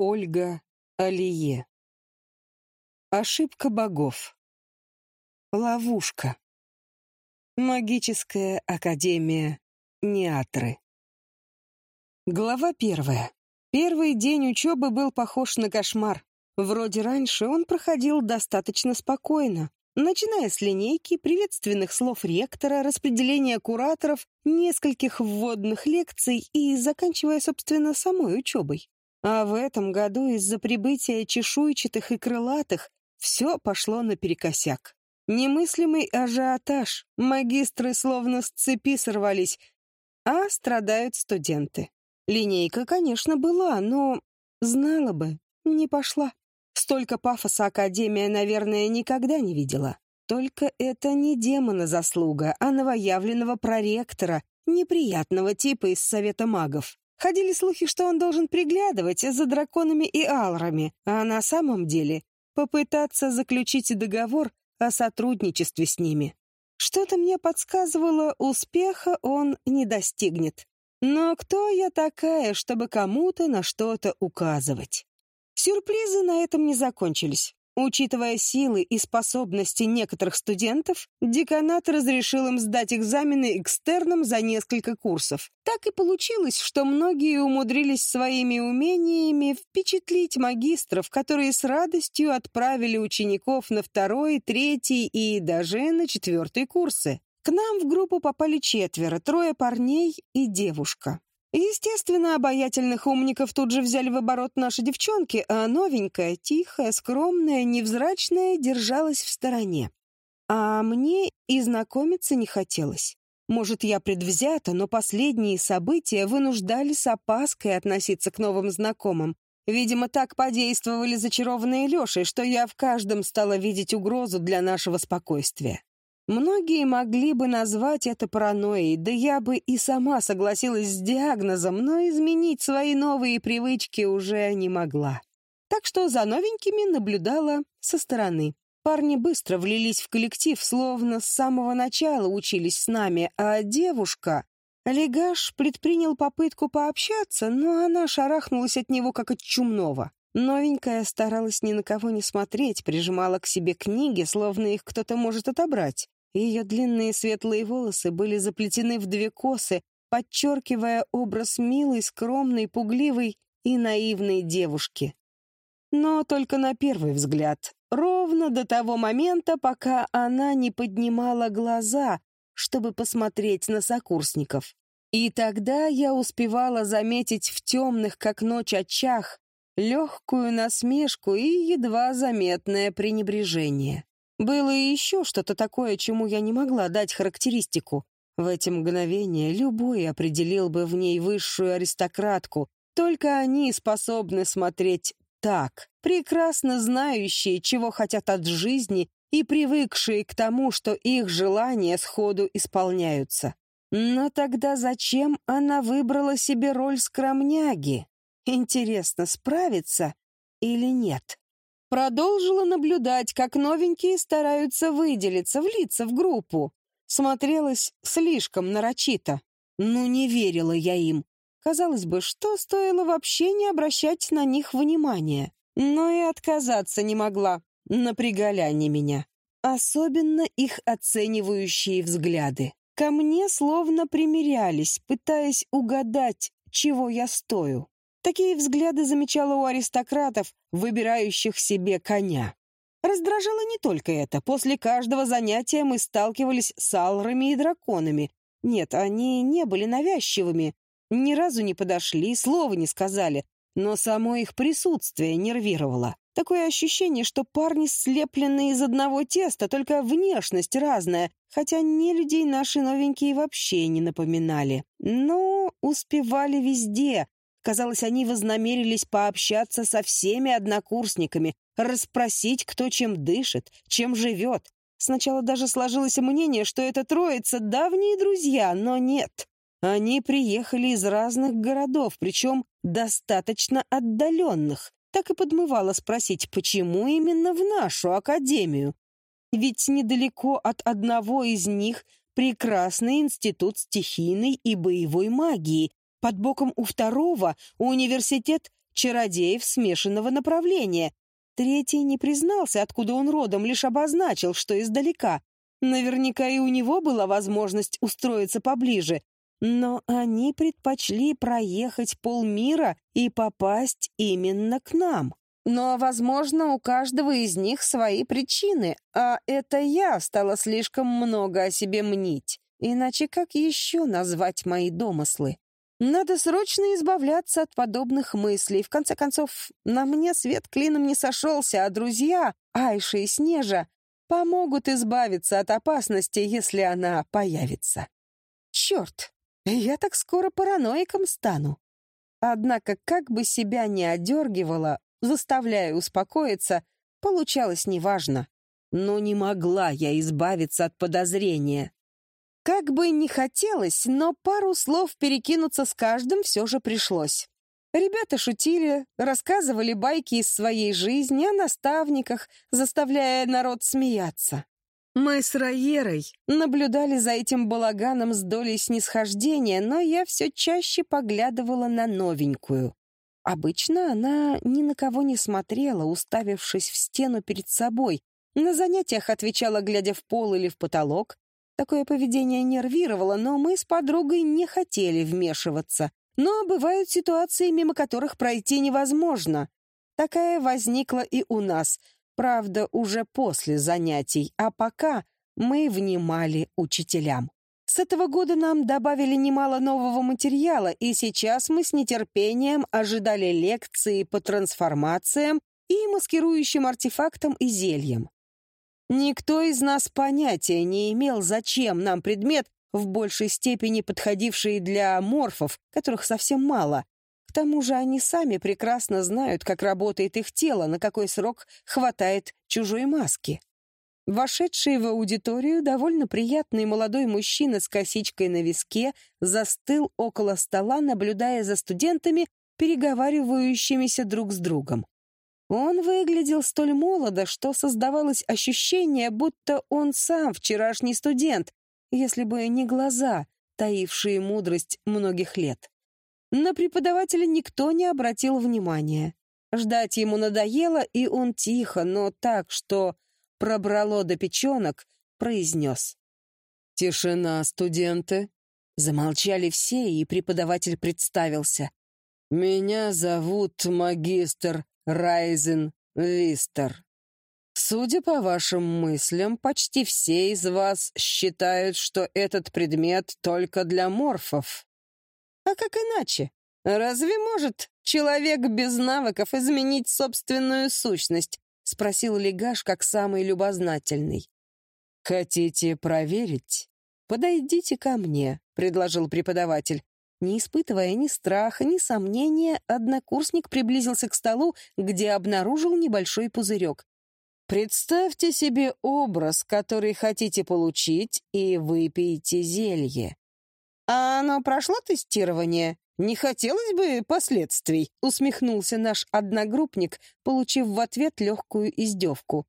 Ольга Алие. Ошибка богов. Ловушка. Магическая академия Неатры. Глава первая. Первый день учебы был похож на кошмар. Вроде раньше он проходил достаточно спокойно, начиная с линейки, приветственных слов ректора, распределения кураторов, нескольких вводных лекций и заканчивая, собственно, самой учебой. А в этом году из-за прибытия чешуйчатых и крылатых все пошло наперекосяк. Немыслимый ажиотаж, магистры словно с цепи сорвались, а страдают студенты. Линейка, конечно, была, но знала бы, не пошла. Столько пафоса Академия, наверное, никогда не видела. Только это не демона заслуга, а новоявленного проректора, неприятного типа из Совета магов. Ходили слухи, что он должен приглядывать за драконами и алрами, а на самом деле попытаться заключить договор о сотрудничестве с ними. Что-то мне подсказывало, успеха он не достигнет. Но кто я такая, чтобы кому-то на что-то указывать? Сюрпризы на этом не закончились. Учитывая силы и способности некоторых студентов, деканат разрешил им сдать экзамены экстерном за несколько курсов. Так и получилось, что многие умудрились своими умениями впечатлить магистров, которые с радостью отправили учеников на второй, третий и даже на четвертый курсы. К нам в группу попали четверо, трое парней и девушка. Естественно, обаятельных умников тут же взяли в оборот наши девчонки, а новенькая, тихая, скромная, невзрачная держалась в стороне. А мне и знакомиться не хотелось. Может, я предвзята, но последние события вынуждали с опаской относиться к новым знакомым. Видимо, так подействовали зачарованные Лешей, что я в каждом стала видеть угрозу для нашего спокойствия. Многие могли бы назвать это паранойей, да я бы и сама согласилась с диагнозом, но изменить свои новые привычки уже не могла. Так что за новенькими наблюдала со стороны. Парни быстро влились в коллектив, словно с самого начала учились с нами, а девушка... Легаш предпринял попытку пообщаться, но она шарахнулась от него, как от чумного. Новенькая старалась ни на кого не смотреть, прижимала к себе книги, словно их кто-то может отобрать. Ее длинные светлые волосы были заплетены в две косы, подчеркивая образ милой, скромной, пугливой и наивной девушки. Но только на первый взгляд, ровно до того момента, пока она не поднимала глаза, чтобы посмотреть на сокурсников. И тогда я успевала заметить в темных, как ночь, очах легкую насмешку и едва заметное пренебрежение. Было и еще что-то такое, чему я не могла дать характеристику. В эти мгновения любой определил бы в ней высшую аристократку, только они способны смотреть так, прекрасно знающие, чего хотят от жизни и привыкшие к тому, что их желания сходу исполняются. Но тогда зачем она выбрала себе роль скромняги? Интересно, справится или нет? Продолжила наблюдать, как новенькие стараются выделиться, влиться в группу. Смотрелась слишком нарочито. Ну, не верила я им. Казалось бы, что стоило вообще не обращать на них внимания. Но и отказаться не могла. Напрягали они меня. Особенно их оценивающие взгляды. Ко мне словно примирялись, пытаясь угадать, чего я стою. Такие взгляды замечала у аристократов, выбирающих себе коня. Раздражало не только это. После каждого занятия мы сталкивались с алрами и драконами. Нет, они не были навязчивыми, ни разу не подошли, слова не сказали, но само их присутствие нервировало. Такое ощущение, что парни слеплены из одного теста, только внешность разная, хотя не людей наши новенькие вообще не напоминали. Но успевали везде, Казалось, они вознамерились пообщаться со всеми однокурсниками, расспросить, кто чем дышит, чем живет. Сначала даже сложилось мнение, что это троица давние друзья, но нет. Они приехали из разных городов, причем достаточно отдаленных. Так и подмывало спросить, почему именно в нашу академию? Ведь недалеко от одного из них прекрасный институт стихийной и боевой магии, под боком у второго университет чародеев смешанного направления. Третий не признался, откуда он родом, лишь обозначил, что издалека. Наверняка и у него была возможность устроиться поближе, но они предпочли проехать полмира и попасть именно к нам. Но, возможно, у каждого из них свои причины, а это я стала слишком много о себе мнить. Иначе как еще назвать мои домыслы? Надо срочно избавляться от подобных мыслей. В конце концов, на мне свет клином не сошелся, а друзья, Айша и Снежа, помогут избавиться от опасности, если она появится. Черт, я так скоро параноиком стану. Однако, как бы себя ни одергивала, заставляя успокоиться, получалось неважно. Но не могла я избавиться от подозрения. Как бы ни хотелось, но пару слов перекинуться с каждым все же пришлось. Ребята шутили, рассказывали байки из своей жизни о наставниках, заставляя народ смеяться. Мы с Райерой наблюдали за этим балаганом с долей снисхождения, но я все чаще поглядывала на новенькую. Обычно она ни на кого не смотрела, уставившись в стену перед собой. На занятиях отвечала, глядя в пол или в потолок. Такое поведение нервировало, но мы с подругой не хотели вмешиваться. Но бывают ситуации, мимо которых пройти невозможно. Такая возникла и у нас, правда, уже после занятий, а пока мы внимали учителям. С этого года нам добавили немало нового материала, и сейчас мы с нетерпением ожидали лекции по трансформациям и маскирующим артефактам и зельям. Никто из нас понятия не имел, зачем нам предмет, в большей степени подходившие для морфов, которых совсем мало. К тому же они сами прекрасно знают, как работает их тело, на какой срок хватает чужой маски. Вошедший в аудиторию довольно приятный молодой мужчина с косичкой на виске застыл около стола, наблюдая за студентами, переговаривающимися друг с другом. Он выглядел столь молодо, что создавалось ощущение, будто он сам вчерашний студент, если бы не глаза, таившие мудрость многих лет. На преподавателя никто не обратил внимания. Ждать ему надоело, и он тихо, но так, что пробрало до печенок, произнес. «Тишина, студенты!» Замолчали все, и преподаватель представился. «Меня зовут магистр Райзен Вистер». Судя по вашим мыслям, почти все из вас считают, что этот предмет только для морфов. А как иначе? Разве может человек без навыков изменить собственную сущность? Спросил Легаш как самый любознательный. Хотите проверить? Подойдите ко мне, предложил преподаватель. Не испытывая ни страха, ни сомнения, однокурсник приблизился к столу, где обнаружил небольшой пузырек. Представьте себе образ, который хотите получить, и выпейте зелье. А оно прошло тестирование? Не хотелось бы последствий, усмехнулся наш одногруппник, получив в ответ легкую издевку.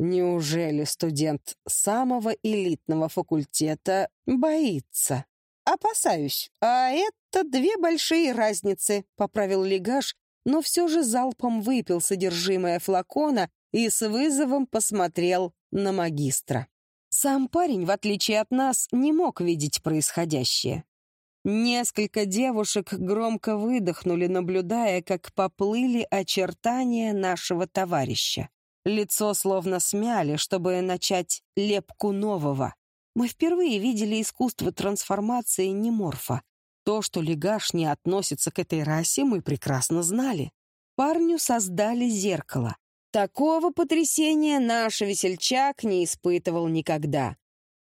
Неужели студент самого элитного факультета боится? Опасаюсь. А это две большие разницы, поправил Легаш, но все же залпом выпил содержимое флакона и с вызовом посмотрел на магистра. Сам парень, в отличие от нас, не мог видеть происходящее. Несколько девушек громко выдохнули, наблюдая, как поплыли очертания нашего товарища. Лицо словно смяли, чтобы начать лепку нового. Мы впервые видели искусство трансформации неморфа. То, что Легаш не относится к этой расе, мы прекрасно знали. Парню создали зеркало. Такого потрясения наш весельчак не испытывал никогда.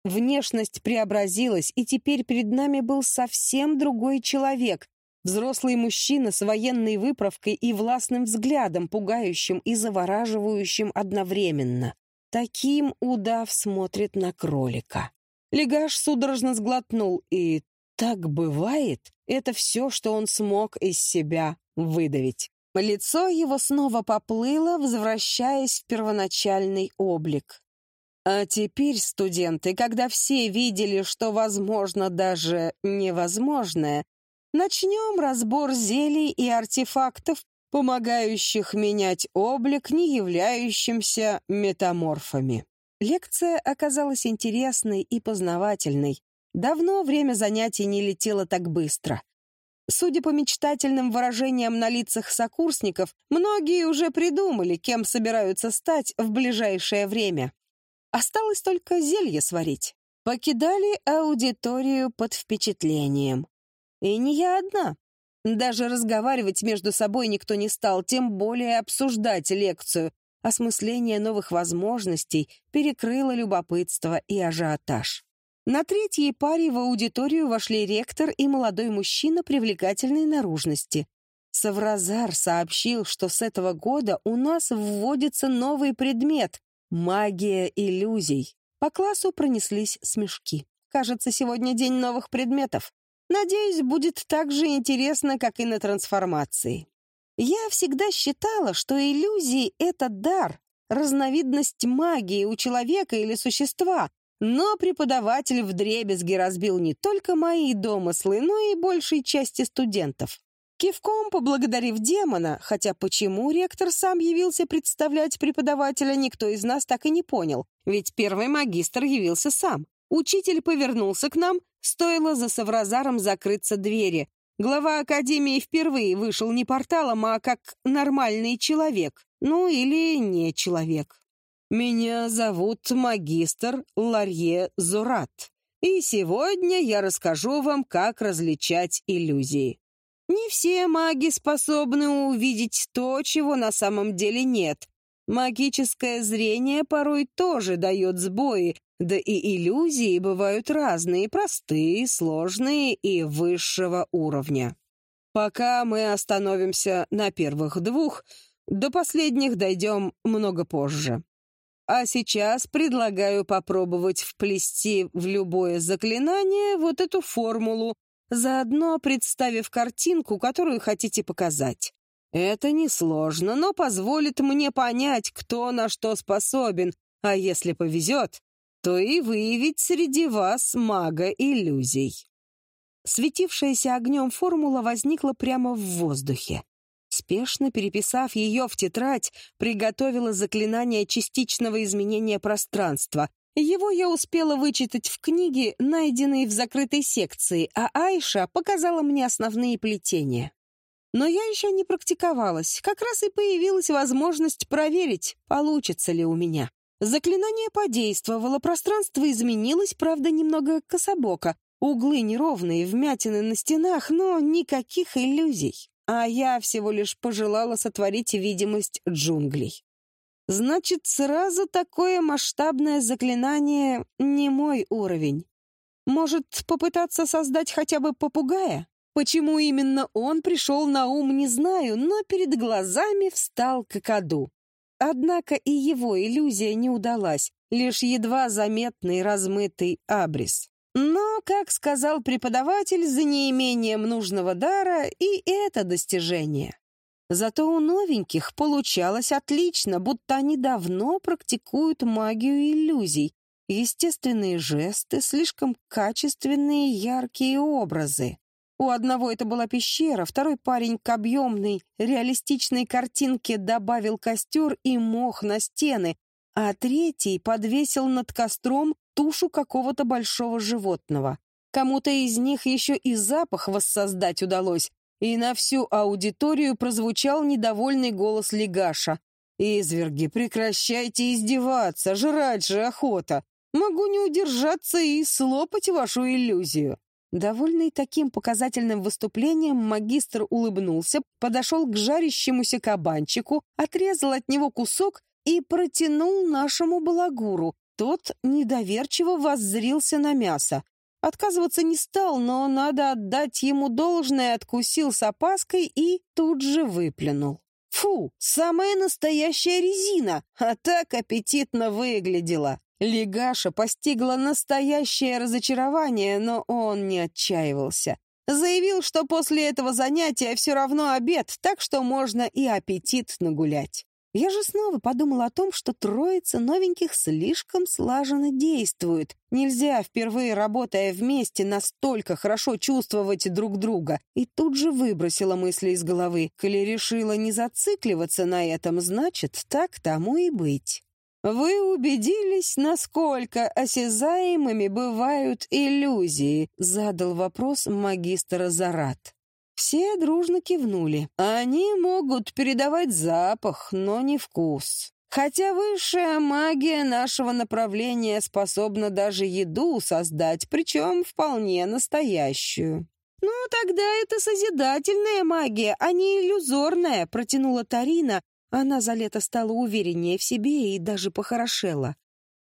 Внешность преобразилась, и теперь перед нами был совсем другой человек, взрослый мужчина с военной выправкой и властным взглядом, пугающим и завораживающим одновременно. Таким удав смотрит на кролика. Легаш судорожно сглотнул, и так бывает, это все, что он смог из себя выдавить. Лицо его снова поплыло, возвращаясь в первоначальный облик. А теперь, студенты, когда все видели, что возможно даже невозможное, начнем разбор зелий и артефактов помогающих менять облик, не являющимся метаморфами. Лекция оказалась интересной и познавательной. Давно время занятий не летело так быстро. Судя по мечтательным выражениям на лицах сокурсников, многие уже придумали, кем собираются стать в ближайшее время. Осталось только зелье сварить. Покидали аудиторию под впечатлением. И не я одна. Даже разговаривать между собой никто не стал, тем более обсуждать лекцию. Осмысление новых возможностей перекрыло любопытство и ажиотаж. На третьей паре в аудиторию вошли ректор и молодой мужчина привлекательной наружности. Савразар сообщил, что с этого года у нас вводится новый предмет — магия иллюзий. По классу пронеслись смешки. Кажется, сегодня день новых предметов. Надеюсь, будет так же интересно, как и на трансформации. Я всегда считала, что иллюзии — это дар, разновидность магии у человека или существа, но преподаватель вдребезги разбил не только мои домыслы, но и большей части студентов. Кивком поблагодарив демона, хотя почему ректор сам явился представлять преподавателя, никто из нас так и не понял, ведь первый магистр явился сам. Учитель повернулся к нам, стоило за Савразаром закрыться двери. Глава Академии впервые вышел не порталом, а как нормальный человек. Ну или не человек. Меня зовут магистр Ларье Зурат, и сегодня я расскажу вам, как различать иллюзии. Не все маги способны увидеть то, чего на самом деле нет. Магическое зрение порой тоже дает сбои, да и иллюзии бывают разные, простые, сложные и высшего уровня. Пока мы остановимся на первых двух, до последних дойдем много позже. А сейчас предлагаю попробовать вплести в любое заклинание вот эту формулу, заодно представив картинку, которую хотите показать. Это несложно, но позволит мне понять, кто на что способен, а если повезет, то и выявить среди вас мага иллюзий. Светившаяся огнем формула возникла прямо в воздухе. Спешно переписав ее в тетрадь, приготовила заклинание частичного изменения пространства. Его я успела вычитать в книге, найденной в закрытой секции, а Айша показала мне основные плетения. Но я еще не практиковалась, как раз и появилась возможность проверить, получится ли у меня. Заклинание подействовало, пространство изменилось, правда, немного кособоко. Углы неровные, вмятины на стенах, но никаких иллюзий а я всего лишь пожелала сотворить видимость джунглей. Значит, сразу такое масштабное заклинание не мой уровень. Может, попытаться создать хотя бы попугая? Почему именно он пришел на ум, не знаю, но перед глазами встал какаду. Однако и его иллюзия не удалась, лишь едва заметный размытый абрис. Но, как сказал преподаватель, за неимением нужного дара и это достижение. Зато у новеньких получалось отлично, будто они давно практикуют магию иллюзий. Естественные жесты, слишком качественные яркие образы. У одного это была пещера, второй парень к объемной, реалистичной картинке добавил костер и мох на стены, а третий подвесил над костром тушу какого-то большого животного. Кому-то из них еще и запах воссоздать удалось, и на всю аудиторию прозвучал недовольный голос Легаша. «Изверги, прекращайте издеваться, жрать же охота! Могу не удержаться и слопать вашу иллюзию!» Довольный таким показательным выступлением, магистр улыбнулся, подошел к жарящемуся кабанчику, отрезал от него кусок и протянул нашему балагуру, тот недоверчиво воззрился на мясо. Отказываться не стал, но надо отдать ему должное, откусил с опаской и тут же выплюнул. Фу, самая настоящая резина, а так аппетитно выглядела. Легаша постигла настоящее разочарование, но он не отчаивался. Заявил, что после этого занятия все равно обед, так что можно и аппетит нагулять. Я же снова подумала о том, что троица новеньких слишком слаженно действует. Нельзя, впервые работая вместе, настолько хорошо чувствовать друг друга. И тут же выбросила мысли из головы. Коли решила не зацикливаться на этом, значит, так тому и быть. «Вы убедились, насколько осязаемыми бывают иллюзии?» — задал вопрос магистр Зарат. Все дружно кивнули. Они могут передавать запах, но не вкус. Хотя высшая магия нашего направления способна даже еду создать, причем вполне настоящую. «Ну, тогда это созидательная магия, а не иллюзорная», — протянула Тарина. Она за лето стала увереннее в себе и даже похорошела.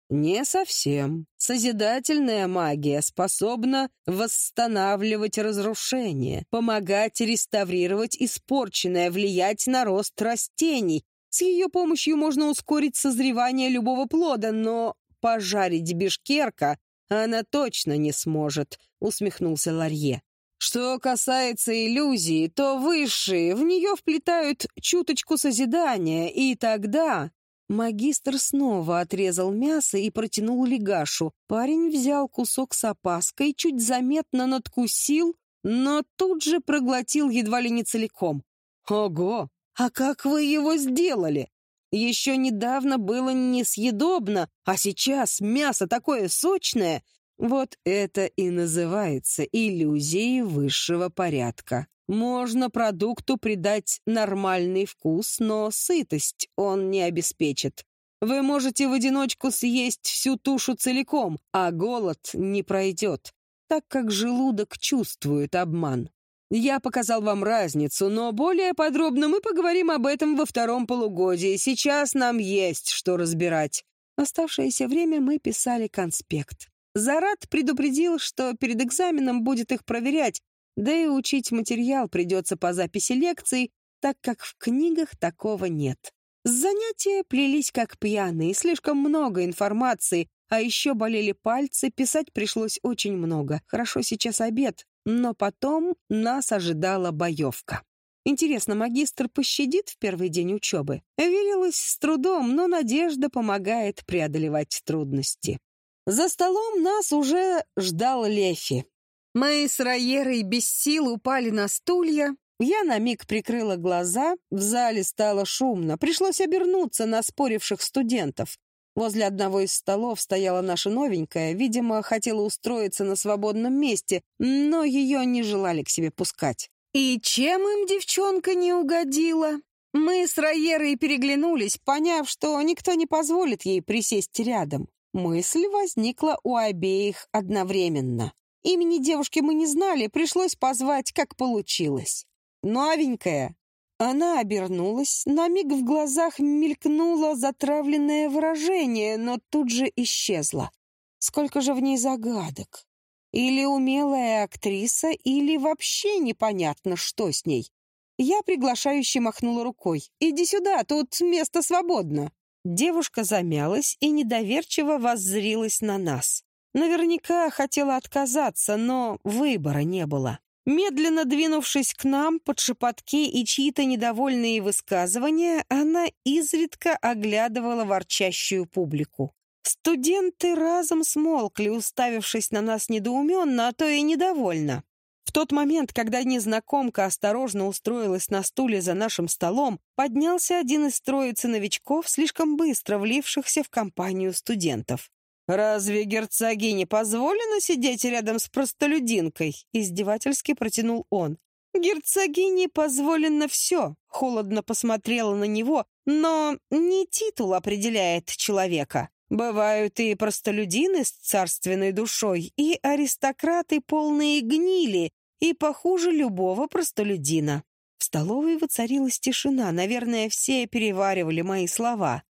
Не совсем. Созидательная магия способна восстанавливать разрушение, помогать реставрировать испорченное, влиять на рост растений. С ее помощью можно ускорить созревание любого плода, но пожарить бешкерка она точно не сможет, усмехнулся Ларье. Что касается иллюзии, то высшие в нее вплетают чуточку созидания, и тогда Магистр снова отрезал мясо и протянул легашу. Парень взял кусок с опаской, чуть заметно надкусил, но тут же проглотил едва ли не целиком. «Ого! А как вы его сделали? Еще недавно было несъедобно, а сейчас мясо такое сочное!» Вот это и называется иллюзией высшего порядка. Можно продукту придать нормальный вкус, но сытость он не обеспечит. Вы можете в одиночку съесть всю тушу целиком, а голод не пройдет, так как желудок чувствует обман. Я показал вам разницу, но более подробно мы поговорим об этом во втором полугодии. Сейчас нам есть что разбирать. Оставшееся время мы писали конспект. Зарад предупредил, что перед экзаменом будет их проверять, да и учить материал придется по записи лекций, так как в книгах такого нет. Занятия плелись как пьяные, слишком много информации, а еще болели пальцы, писать пришлось очень много. Хорошо сейчас обед, но потом нас ожидала боевка. Интересно, магистр пощадит в первый день учебы? Верилась с трудом, но надежда помогает преодолевать трудности. За столом нас уже ждал Лефи. Мы с Райерой без сил упали на стулья. Я на миг прикрыла глаза, в зале стало шумно. Пришлось обернуться на споривших студентов. Возле одного из столов стояла наша новенькая, видимо, хотела устроиться на свободном месте, но ее не желали к себе пускать. И чем им девчонка не угодила? Мы с Райерой переглянулись, поняв, что никто не позволит ей присесть рядом. Мысль возникла у обеих одновременно. Имени девушки мы не знали, пришлось позвать, как получилось. Новенькая. Она обернулась, на миг в глазах мелькнуло затравленное выражение, но тут же исчезло. Сколько же в ней загадок. Или умелая актриса, или вообще непонятно, что с ней. Я приглашающе махнула рукой. «Иди сюда, тут место свободно». Девушка замялась и недоверчиво воззрилась на нас. Наверняка хотела отказаться, но выбора не было. Медленно двинувшись к нам под шепотки и чьи-то недовольные высказывания, она изредка оглядывала ворчащую публику. Студенты разом смолкли, уставившись на нас недоуменно, а то и недовольно. В тот момент, когда незнакомка осторожно устроилась на стуле за нашим столом, поднялся один из троицы новичков, слишком быстро влившихся в компанию студентов. «Разве герцогине позволено сидеть рядом с простолюдинкой?» — издевательски протянул он. «Герцогине позволено все», — холодно посмотрела на него, «но не титул определяет человека. Бывают и простолюдины с царственной душой, и аристократы полные гнили, и похуже любого простолюдина». В столовой воцарилась тишина, наверное, все переваривали мои слова.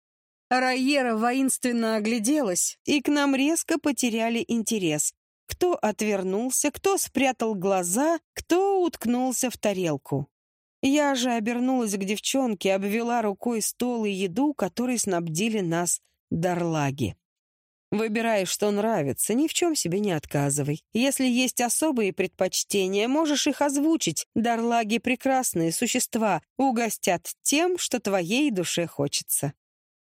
Райера воинственно огляделась, и к нам резко потеряли интерес. Кто отвернулся, кто спрятал глаза, кто уткнулся в тарелку. Я же обернулась к девчонке, обвела рукой стол и еду, которой снабдили нас дарлаги. Выбирай, что нравится, ни в чем себе не отказывай. Если есть особые предпочтения, можешь их озвучить. Дарлаги — прекрасные существа, угостят тем, что твоей душе хочется.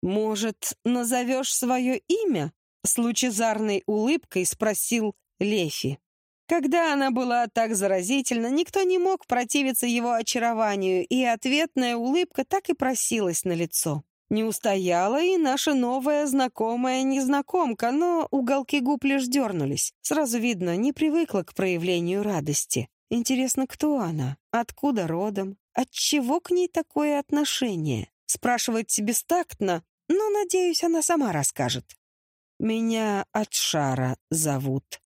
Может, назовешь свое имя? С лучезарной улыбкой спросил Лефи. Когда она была так заразительна, никто не мог противиться его очарованию, и ответная улыбка так и просилась на лицо. Не устояла и наша новая знакомая незнакомка, но уголки губ лишь дернулись. Сразу видно, не привыкла к проявлению радости. Интересно, кто она? Откуда родом? Отчего к ней такое отношение? Спрашивать бестактно, но, надеюсь, она сама расскажет. «Меня Атшара зовут.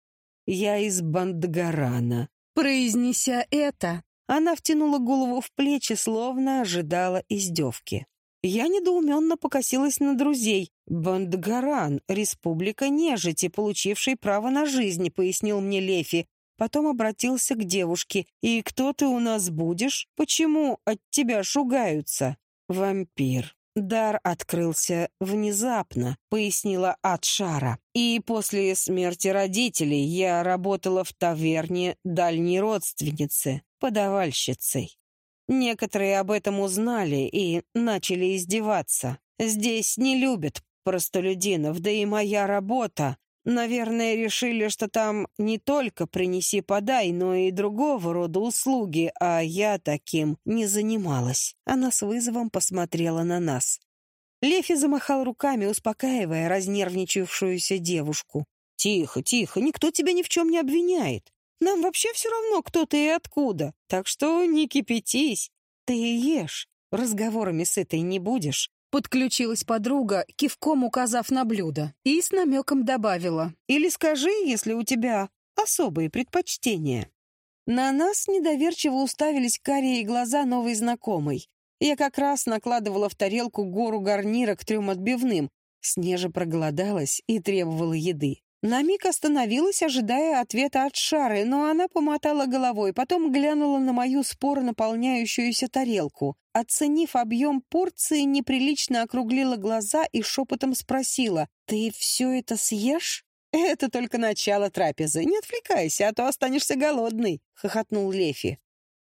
Я из Бандгарана». Произнеся это, она втянула голову в плечи, словно ожидала издевки. Я недоуменно покосилась на друзей. «Бандгаран, республика нежити, получившей право на жизнь», — пояснил мне Лефи. Потом обратился к девушке. «И кто ты у нас будешь? Почему от тебя шугаются?» «Вампир». Дар открылся внезапно, пояснила Атшара. И после смерти родителей я работала в таверне дальней родственницы, подавальщицей. Некоторые об этом узнали и начали издеваться. Здесь не любят простолюдинов, да и моя работа. Наверное, решили, что там не только принеси-подай, но и другого рода услуги, а я таким не занималась. Она с вызовом посмотрела на нас. Лефи замахал руками, успокаивая разнервничавшуюся девушку. «Тихо, тихо, никто тебя ни в чем не обвиняет. Нам вообще все равно, кто ты и откуда. Так что не кипятись. Ты ешь. Разговорами с этой не будешь. Подключилась подруга, кивком указав на блюдо, и с намеком добавила. «Или скажи, если у тебя особые предпочтения». На нас недоверчиво уставились карие глаза новой знакомой. Я как раз накладывала в тарелку гору гарнира к трем отбивным. Снежа проголодалась и требовала еды. На миг остановилась, ожидая ответа от Шары, но она помотала головой, потом глянула на мою споро наполняющуюся тарелку. Оценив объем порции, неприлично округлила глаза и шепотом спросила, «Ты все это съешь?» «Это только начало трапезы. Не отвлекайся, а то останешься голодный», — хохотнул Лефи.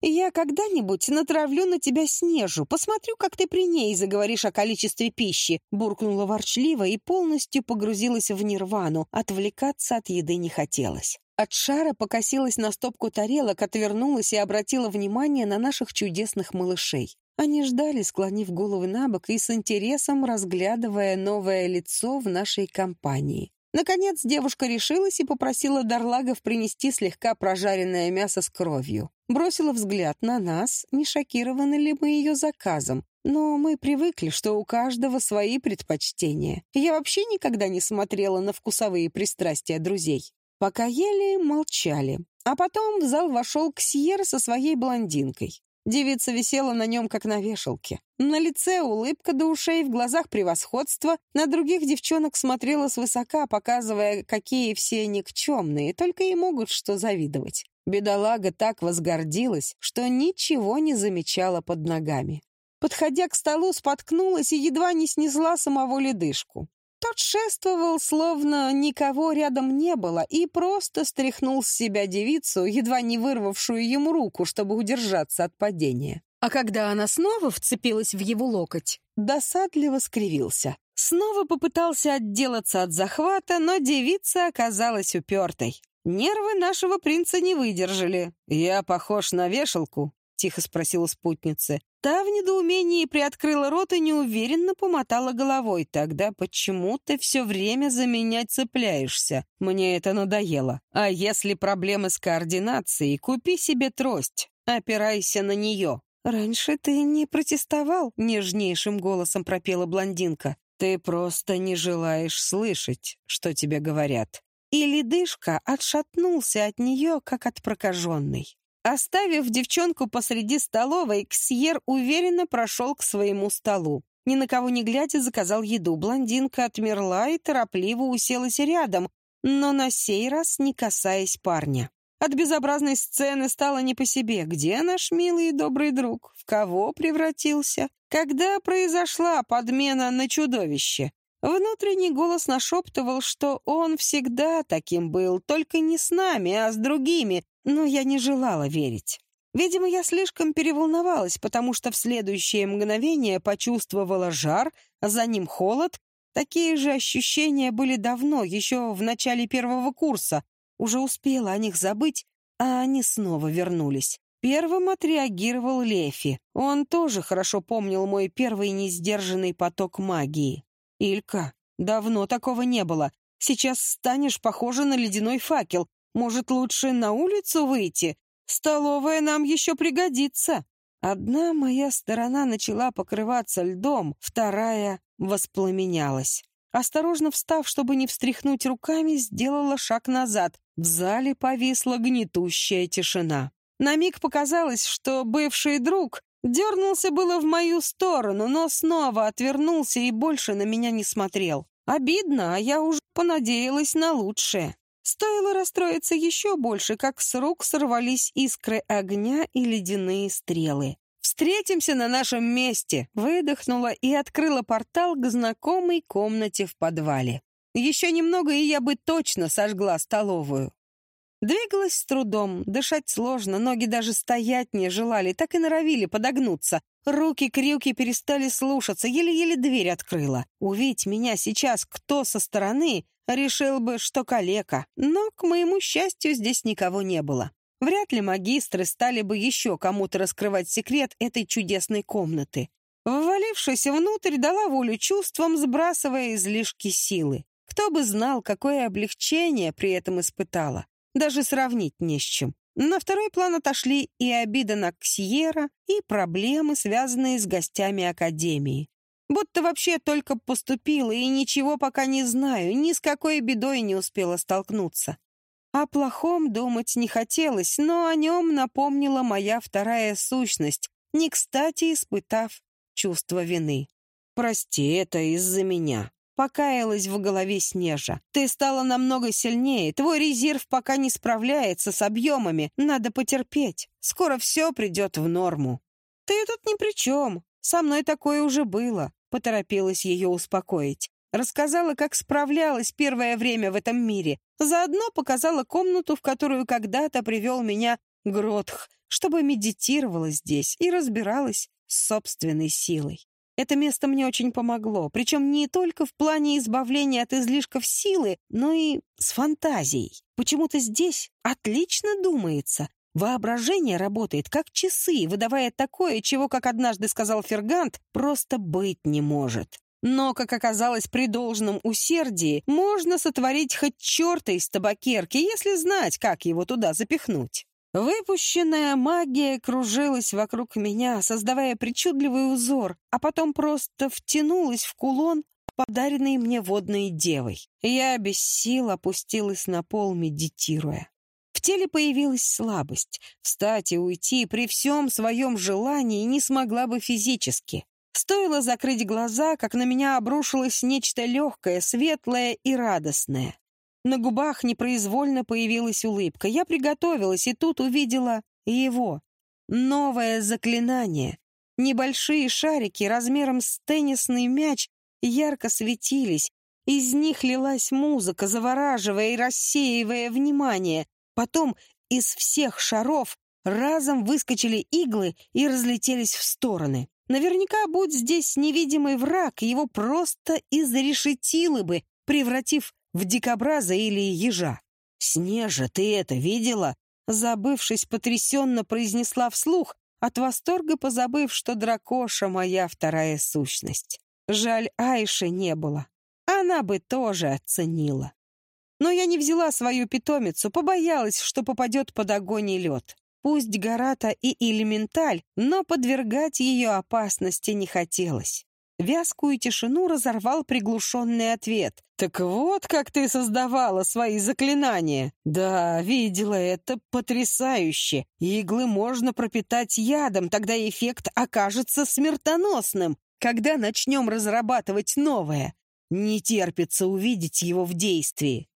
«Я когда-нибудь натравлю на тебя снежу, посмотрю, как ты при ней заговоришь о количестве пищи», буркнула ворчливо и полностью погрузилась в нирвану. Отвлекаться от еды не хотелось. От шара покосилась на стопку тарелок, отвернулась и обратила внимание на наших чудесных малышей. Они ждали, склонив головы на бок и с интересом разглядывая новое лицо в нашей компании. Наконец девушка решилась и попросила Дарлагов принести слегка прожаренное мясо с кровью. Бросила взгляд на нас, не шокированы ли мы ее заказом. Но мы привыкли, что у каждого свои предпочтения. Я вообще никогда не смотрела на вкусовые пристрастия друзей. Пока ели, молчали. А потом в зал вошел Ксьер со своей блондинкой. Девица висела на нем, как на вешалке. На лице улыбка до ушей, в глазах превосходство. На других девчонок смотрела свысока, показывая, какие все никчемные, только и могут что завидовать. Бедолага так возгордилась, что ничего не замечала под ногами. Подходя к столу, споткнулась и едва не снесла самого ледышку. Тот шествовал, словно никого рядом не было, и просто стряхнул с себя девицу, едва не вырвавшую ему руку, чтобы удержаться от падения. А когда она снова вцепилась в его локоть, досадливо скривился. Снова попытался отделаться от захвата, но девица оказалась упертой. Нервы нашего принца не выдержали. «Я похож на вешалку?» — тихо спросила спутница. Та в недоумении приоткрыла рот и неуверенно помотала головой. «Тогда почему ты все время за меня цепляешься? Мне это надоело. А если проблемы с координацией, купи себе трость, опирайся на нее». «Раньше ты не протестовал», — нежнейшим голосом пропела блондинка. «Ты просто не желаешь слышать, что тебе говорят». И ледышка отшатнулся от нее, как от прокаженной. Оставив девчонку посреди столовой, Ксьер уверенно прошел к своему столу. Ни на кого не глядя, заказал еду. Блондинка отмерла и торопливо уселась рядом, но на сей раз не касаясь парня. От безобразной сцены стало не по себе. Где наш милый и добрый друг? В кого превратился? Когда произошла подмена на чудовище? Внутренний голос нашептывал, что он всегда таким был, только не с нами, а с другими, но я не желала верить. Видимо, я слишком переволновалась, потому что в следующее мгновение почувствовала жар, а за ним холод. Такие же ощущения были давно, еще в начале первого курса. Уже успела о них забыть, а они снова вернулись. Первым отреагировал Лефи. Он тоже хорошо помнил мой первый несдержанный поток магии. «Илька, давно такого не было. Сейчас станешь похожа на ледяной факел. Может, лучше на улицу выйти? Столовая нам еще пригодится. Одна моя сторона начала покрываться льдом, вторая воспламенялась. Осторожно встав, чтобы не встряхнуть руками, сделала шаг назад. В зале повисла гнетущая тишина. На миг показалось, что бывший друг дернулся было в мою сторону, но снова отвернулся и больше на меня не смотрел. Обидно, а я уже понадеялась на лучшее. Стоило расстроиться еще больше, как с рук сорвались искры огня и ледяные стрелы. «Встретимся на нашем месте!» Выдохнула и открыла портал к знакомой комнате в подвале. Еще немного, и я бы точно сожгла столовую. Двигалась с трудом, дышать сложно, ноги даже стоять не желали, так и норовили подогнуться. Руки-крюки перестали слушаться, еле-еле дверь открыла. Увидеть меня сейчас кто со стороны, решил бы, что калека. Но, к моему счастью, здесь никого не было. Вряд ли магистры стали бы еще кому-то раскрывать секрет этой чудесной комнаты. Ввалившись внутрь, дала волю чувствам, сбрасывая излишки силы. Кто бы знал, какое облегчение при этом испытала. Даже сравнить не с чем. На второй план отошли и обида на Ксьера, и проблемы, связанные с гостями Академии. Будто вообще только поступила и ничего пока не знаю, ни с какой бедой не успела столкнуться. О плохом думать не хотелось, но о нем напомнила моя вторая сущность, не кстати испытав чувство вины. «Прости, это из-за меня», Покаялась в голове Снежа. «Ты стала намного сильнее. Твой резерв пока не справляется с объемами. Надо потерпеть. Скоро все придет в норму». «Ты тут ни при чем. Со мной такое уже было», — поторопилась ее успокоить. Рассказала, как справлялась первое время в этом мире. Заодно показала комнату, в которую когда-то привел меня Гротх, чтобы медитировала здесь и разбиралась с собственной силой. Это место мне очень помогло, причем не только в плане избавления от излишков силы, но и с фантазией. Почему-то здесь отлично думается. Воображение работает как часы, выдавая такое, чего, как однажды сказал Фергант, просто быть не может. Но, как оказалось, при должном усердии можно сотворить хоть черта из табакерки, если знать, как его туда запихнуть. Выпущенная магия кружилась вокруг меня, создавая причудливый узор, а потом просто втянулась в кулон, подаренный мне водной девой. Я без сил опустилась на пол, медитируя. Теле появилась слабость. Встать и уйти при всем своем желании не смогла бы физически. Стоило закрыть глаза, как на меня обрушилось нечто легкое, светлое и радостное. На губах непроизвольно появилась улыбка. Я приготовилась, и тут увидела его. Новое заклинание. Небольшие шарики размером с теннисный мяч ярко светились. Из них лилась музыка, завораживая и рассеивая внимание. Потом из всех шаров разом выскочили иглы и разлетелись в стороны. Наверняка, будь здесь невидимый враг, его просто изрешетило бы, превратив в дикобраза или ежа. «Снежа, ты это видела?» Забывшись, потрясенно произнесла вслух, от восторга позабыв, что дракоша моя вторая сущность. Жаль, Айши не было. Она бы тоже оценила. Но я не взяла свою питомицу, побоялась, что попадет под огонь и лед. Пусть Гарата и элементаль, но подвергать ее опасности не хотелось. Вязкую тишину разорвал приглушенный ответ. «Так вот, как ты создавала свои заклинания!» «Да, видела, это потрясающе! Иглы можно пропитать ядом, тогда эффект окажется смертоносным. Когда начнем разрабатывать новое? Не терпится увидеть его в действии!»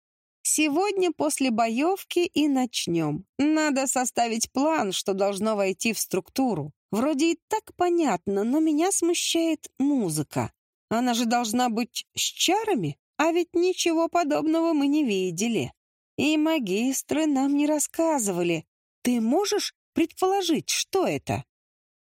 Сегодня после боевки и начнем. Надо составить план, что должно войти в структуру. Вроде и так понятно, но меня смущает музыка. Она же должна быть с чарами, а ведь ничего подобного мы не видели. И магистры нам не рассказывали. Ты можешь предположить, что это?»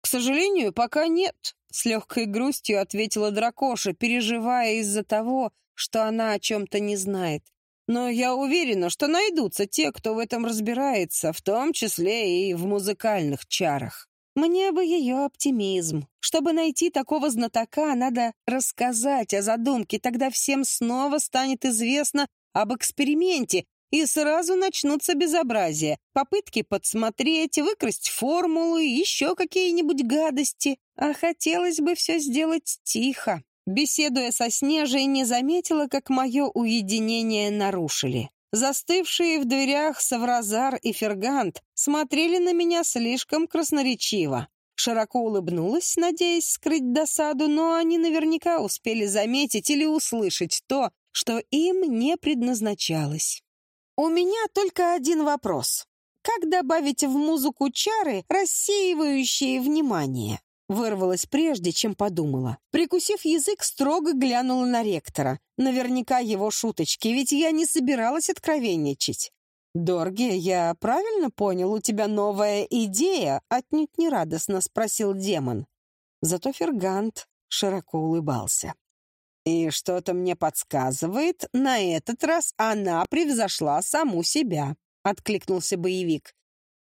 «К сожалению, пока нет», — с легкой грустью ответила Дракоша, переживая из-за того, что она о чем-то не знает. «Но я уверена, что найдутся те, кто в этом разбирается, в том числе и в музыкальных чарах». Мне бы ее оптимизм. Чтобы найти такого знатока, надо рассказать о задумке, тогда всем снова станет известно об эксперименте, и сразу начнутся безобразия. Попытки подсмотреть, выкрасть формулы, еще какие-нибудь гадости. А хотелось бы все сделать тихо. Беседуя со Снежей, не заметила, как мое уединение нарушили. Застывшие в дверях Савразар и Фергант смотрели на меня слишком красноречиво. Широко улыбнулась, надеясь скрыть досаду, но они наверняка успели заметить или услышать то, что им не предназначалось. У меня только один вопрос. Как добавить в музыку чары, рассеивающие внимание? Вырвалась прежде, чем подумала. Прикусив язык, строго глянула на ректора. Наверняка его шуточки, ведь я не собиралась откровенничать. «Дорги, я правильно понял, у тебя новая идея?» Отнюдь не радостно спросил демон. Зато Фергант широко улыбался. «И что-то мне подсказывает, на этот раз она превзошла саму себя», — откликнулся боевик.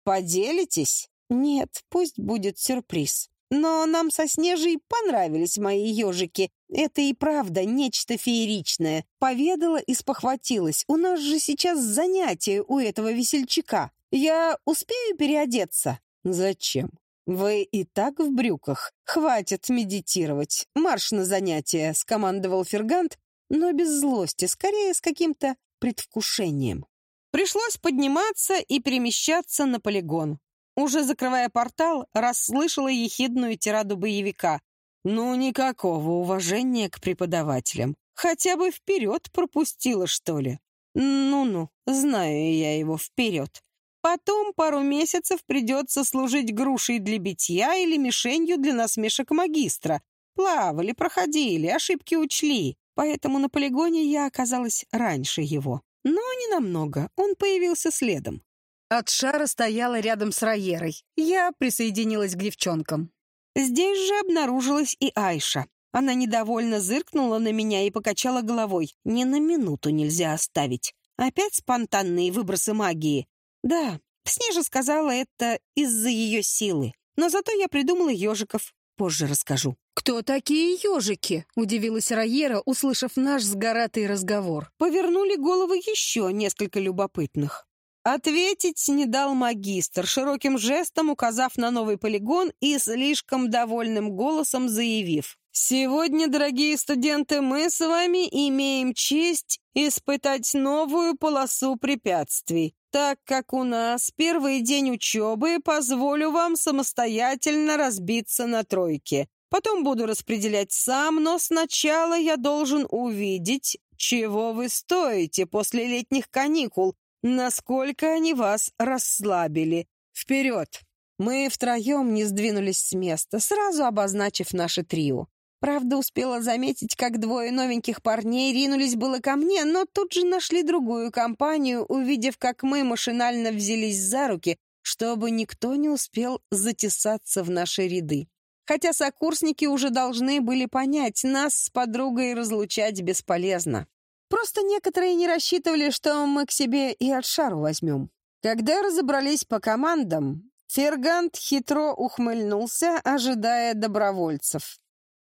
«Поделитесь?» «Нет, пусть будет сюрприз». Но нам со Снежей понравились мои ежики. Это и правда нечто фееричное. Поведала и спохватилась. У нас же сейчас занятие у этого весельчака. Я успею переодеться? Зачем? Вы и так в брюках. Хватит медитировать. Марш на занятия, скомандовал Фергант, но без злости, скорее с каким-то предвкушением. Пришлось подниматься и перемещаться на полигон. Уже закрывая портал, расслышала ехидную тираду боевика. Ну, никакого уважения к преподавателям. Хотя бы вперед пропустила, что ли. Ну-ну, знаю я его вперед. Потом пару месяцев придется служить грушей для битья или мишенью для насмешек магистра. Плавали, проходили, ошибки учли. Поэтому на полигоне я оказалась раньше его. Но не намного, он появился следом. От шара стояла рядом с Райерой. Я присоединилась к девчонкам. Здесь же обнаружилась и Айша. Она недовольно зыркнула на меня и покачала головой. Ни на минуту нельзя оставить. Опять спонтанные выбросы магии. Да, Снежа сказала это из-за ее силы. Но зато я придумала ежиков. Позже расскажу. «Кто такие ежики?» — удивилась Райера, услышав наш сгоратый разговор. Повернули головы еще несколько любопытных. Ответить не дал магистр, широким жестом указав на новый полигон и слишком довольным голосом заявив. «Сегодня, дорогие студенты, мы с вами имеем честь испытать новую полосу препятствий. Так как у нас первый день учебы, позволю вам самостоятельно разбиться на тройки. Потом буду распределять сам, но сначала я должен увидеть, чего вы стоите после летних каникул, насколько они вас расслабили. Вперед! Мы втроем не сдвинулись с места, сразу обозначив наше трио. Правда, успела заметить, как двое новеньких парней ринулись было ко мне, но тут же нашли другую компанию, увидев, как мы машинально взялись за руки, чтобы никто не успел затесаться в наши ряды. Хотя сокурсники уже должны были понять, нас с подругой разлучать бесполезно. Просто некоторые не рассчитывали, что мы к себе и от шару возьмем. Когда разобрались по командам, Фергант хитро ухмыльнулся, ожидая добровольцев.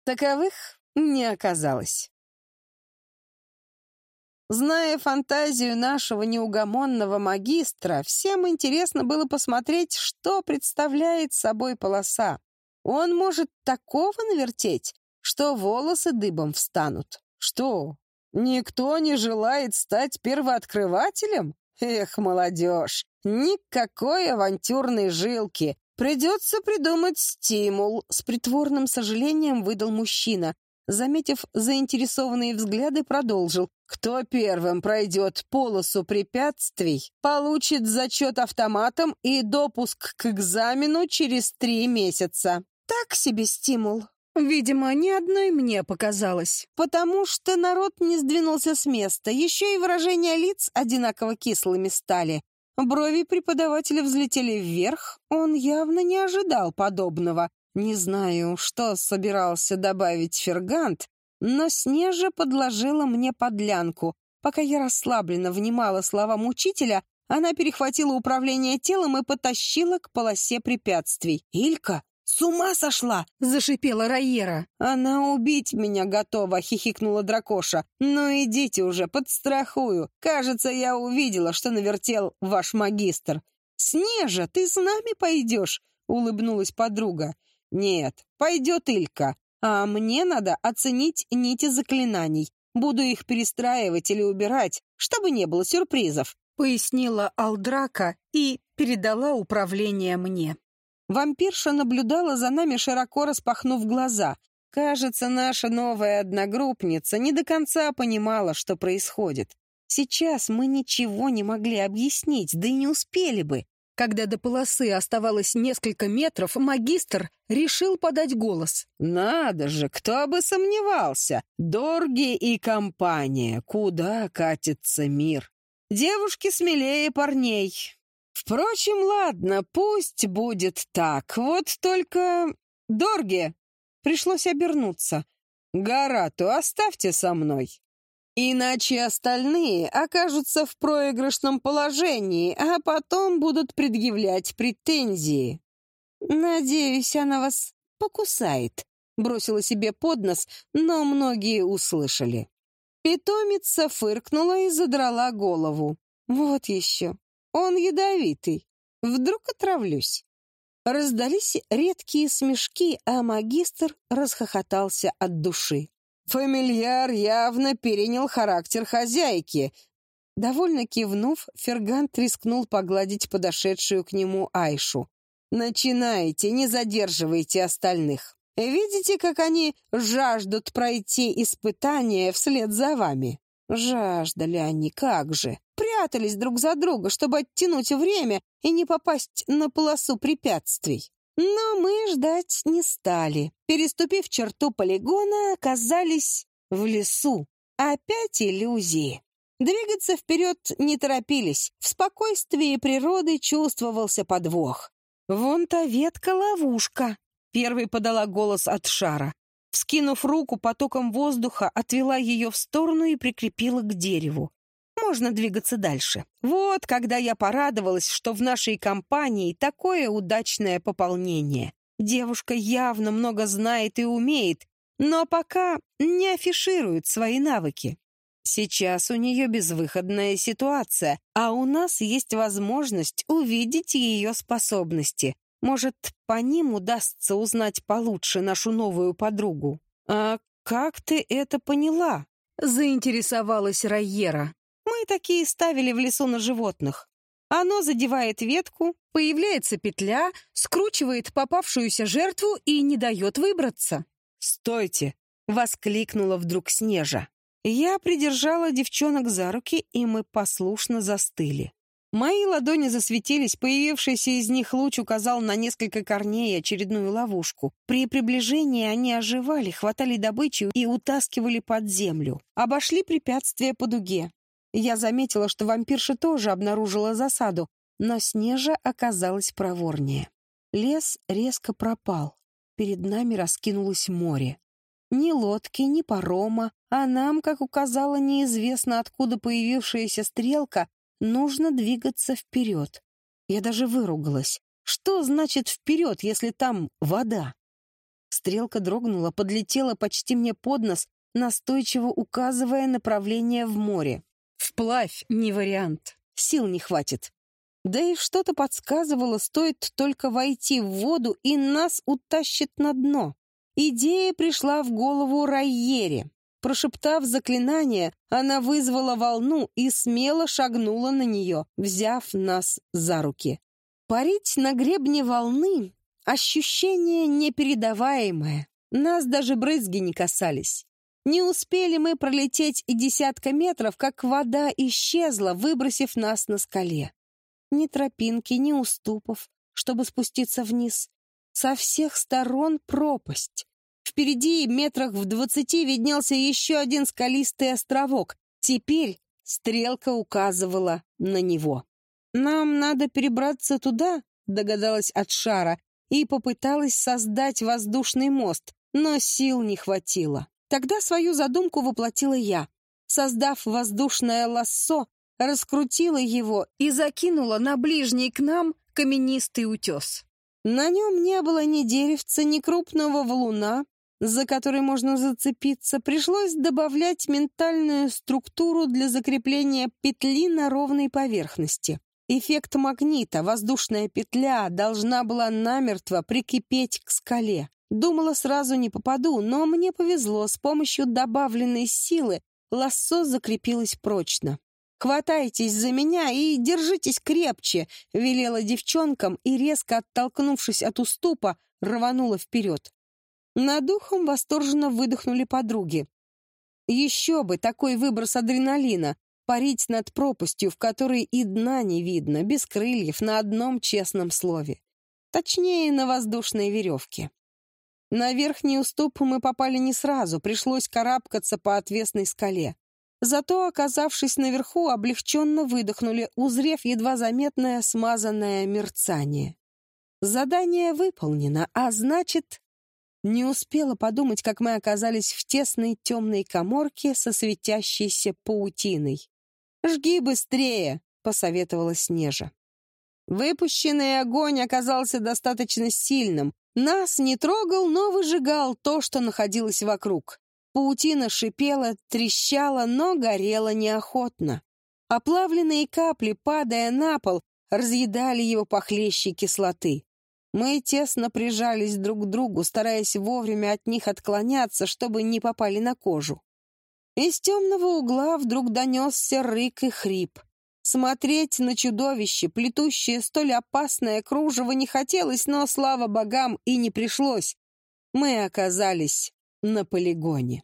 Таковых не оказалось. Зная фантазию нашего неугомонного магистра, всем интересно было посмотреть, что представляет собой полоса. Он может такого навертеть, что волосы дыбом встанут. Что, Никто не желает стать первооткрывателем? Эх, молодежь, никакой авантюрной жилки. Придется придумать стимул. С притворным сожалением выдал мужчина. Заметив заинтересованные взгляды, продолжил. Кто первым пройдет полосу препятствий, получит зачет автоматом и допуск к экзамену через три месяца. Так себе стимул. Видимо, ни одной мне показалось, потому что народ не сдвинулся с места, еще и выражения лиц одинаково кислыми стали. Брови преподавателя взлетели вверх, он явно не ожидал подобного. Не знаю, что собирался добавить Фергант, но Снежа подложила мне подлянку. Пока я расслабленно внимала словам учителя, она перехватила управление телом и потащила к полосе препятствий. «Илька, с ума сошла!» — зашипела Райера. «Она убить меня готова!» — хихикнула Дракоша. «Ну идите уже, подстрахую. Кажется, я увидела, что навертел ваш магистр». «Снежа, ты с нами пойдешь?» — улыбнулась подруга. «Нет, пойдет Илька. А мне надо оценить нити заклинаний. Буду их перестраивать или убирать, чтобы не было сюрпризов», — пояснила Алдрака и передала управление мне. Вампирша наблюдала за нами, широко распахнув глаза. Кажется, наша новая одногруппница не до конца понимала, что происходит. Сейчас мы ничего не могли объяснить, да и не успели бы. Когда до полосы оставалось несколько метров, магистр решил подать голос. «Надо же, кто бы сомневался! Дорги и компания, куда катится мир? Девушки смелее парней, Впрочем, ладно, пусть будет так. Вот только... Дорги! Пришлось обернуться. Гарату оставьте со мной. Иначе остальные окажутся в проигрышном положении, а потом будут предъявлять претензии. Надеюсь, она вас покусает, бросила себе под нос, но многие услышали. Питомица фыркнула и задрала голову. Вот еще. Он ядовитый. Вдруг отравлюсь?» Раздались редкие смешки, а магистр расхохотался от души. Фамильяр явно перенял характер хозяйки. Довольно кивнув, Фергант рискнул погладить подошедшую к нему Айшу. «Начинайте, не задерживайте остальных. Видите, как они жаждут пройти испытания вслед за вами?» Жаждали они, как же прятались друг за друга, чтобы оттянуть время и не попасть на полосу препятствий. Но мы ждать не стали. Переступив черту полигона, оказались в лесу. Опять иллюзии. Двигаться вперед не торопились. В спокойствии природы чувствовался подвох. «Вон та ветка-ловушка», — первой подала голос от шара. Вскинув руку потоком воздуха, отвела ее в сторону и прикрепила к дереву можно двигаться дальше. Вот когда я порадовалась, что в нашей компании такое удачное пополнение. Девушка явно много знает и умеет, но пока не афиширует свои навыки. Сейчас у нее безвыходная ситуация, а у нас есть возможность увидеть ее способности. Может, по ним удастся узнать получше нашу новую подругу. «А как ты это поняла?» — заинтересовалась Райера. Мы такие ставили в лесу на животных. Оно задевает ветку, появляется петля, скручивает попавшуюся жертву и не дает выбраться. «Стойте!» — воскликнула вдруг Снежа. Я придержала девчонок за руки, и мы послушно застыли. Мои ладони засветились, появившийся из них луч указал на несколько корней очередную ловушку. При приближении они оживали, хватали добычу и утаскивали под землю. Обошли препятствия по дуге. Я заметила, что вампирша тоже обнаружила засаду, но Снежа оказалась проворнее. Лес резко пропал. Перед нами раскинулось море. Ни лодки, ни парома, а нам, как указала неизвестно откуда появившаяся стрелка, нужно двигаться вперед. Я даже выругалась. Что значит вперед, если там вода? Стрелка дрогнула, подлетела почти мне под нос, настойчиво указывая направление в море. Вплавь не вариант, сил не хватит. Да и что-то подсказывало, стоит только войти в воду, и нас утащит на дно. Идея пришла в голову Райере. Прошептав заклинание, она вызвала волну и смело шагнула на нее, взяв нас за руки. Парить на гребне волны — ощущение непередаваемое. Нас даже брызги не касались. Не успели мы пролететь и десятка метров, как вода исчезла, выбросив нас на скале. Ни тропинки, ни уступов, чтобы спуститься вниз. Со всех сторон пропасть. впереди, метрах в двадцати, виднелся еще один скалистый островок. Теперь стрелка указывала на него. «Нам надо перебраться туда», — догадалась от шара, и попыталась создать воздушный мост, но сил не хватило. Тогда свою задумку воплотила я. Создав воздушное лассо, раскрутила его и закинула на ближний к нам каменистый утес. На нем не было ни деревца, ни крупного валуна, за который можно зацепиться. Пришлось добавлять ментальную структуру для закрепления петли на ровной поверхности. Эффект магнита, воздушная петля, должна была намертво прикипеть к скале. Думала, сразу не попаду, но мне повезло, с помощью добавленной силы лассо закрепилось прочно. «Хватайтесь за меня и держитесь крепче», — велела девчонкам и, резко оттолкнувшись от уступа, рванула вперед. Над ухом восторженно выдохнули подруги. Еще бы, такой выброс адреналина, парить над пропастью, в которой и дна не видно, без крыльев, на одном честном слове. Точнее, на воздушной веревке. На верхний уступ мы попали не сразу, пришлось карабкаться по отвесной скале. Зато, оказавшись наверху, облегченно выдохнули, узрев едва заметное смазанное мерцание. Задание выполнено, а значит... Не успела подумать, как мы оказались в тесной темной коморке со светящейся паутиной. «Жги быстрее!» — посоветовала Снежа. Выпущенный огонь оказался достаточно сильным. Нас не трогал, но выжигал то, что находилось вокруг. Паутина шипела, трещала, но горела неохотно. Оплавленные капли, падая на пол, разъедали его похлеще кислоты. Мы тесно прижались друг к другу, стараясь вовремя от них отклоняться, чтобы не попали на кожу. Из темного угла вдруг донесся рык и хрип. Смотреть на чудовище, плетущее столь опасное кружево, не хотелось, но, слава богам, и не пришлось. Мы оказались на полигоне.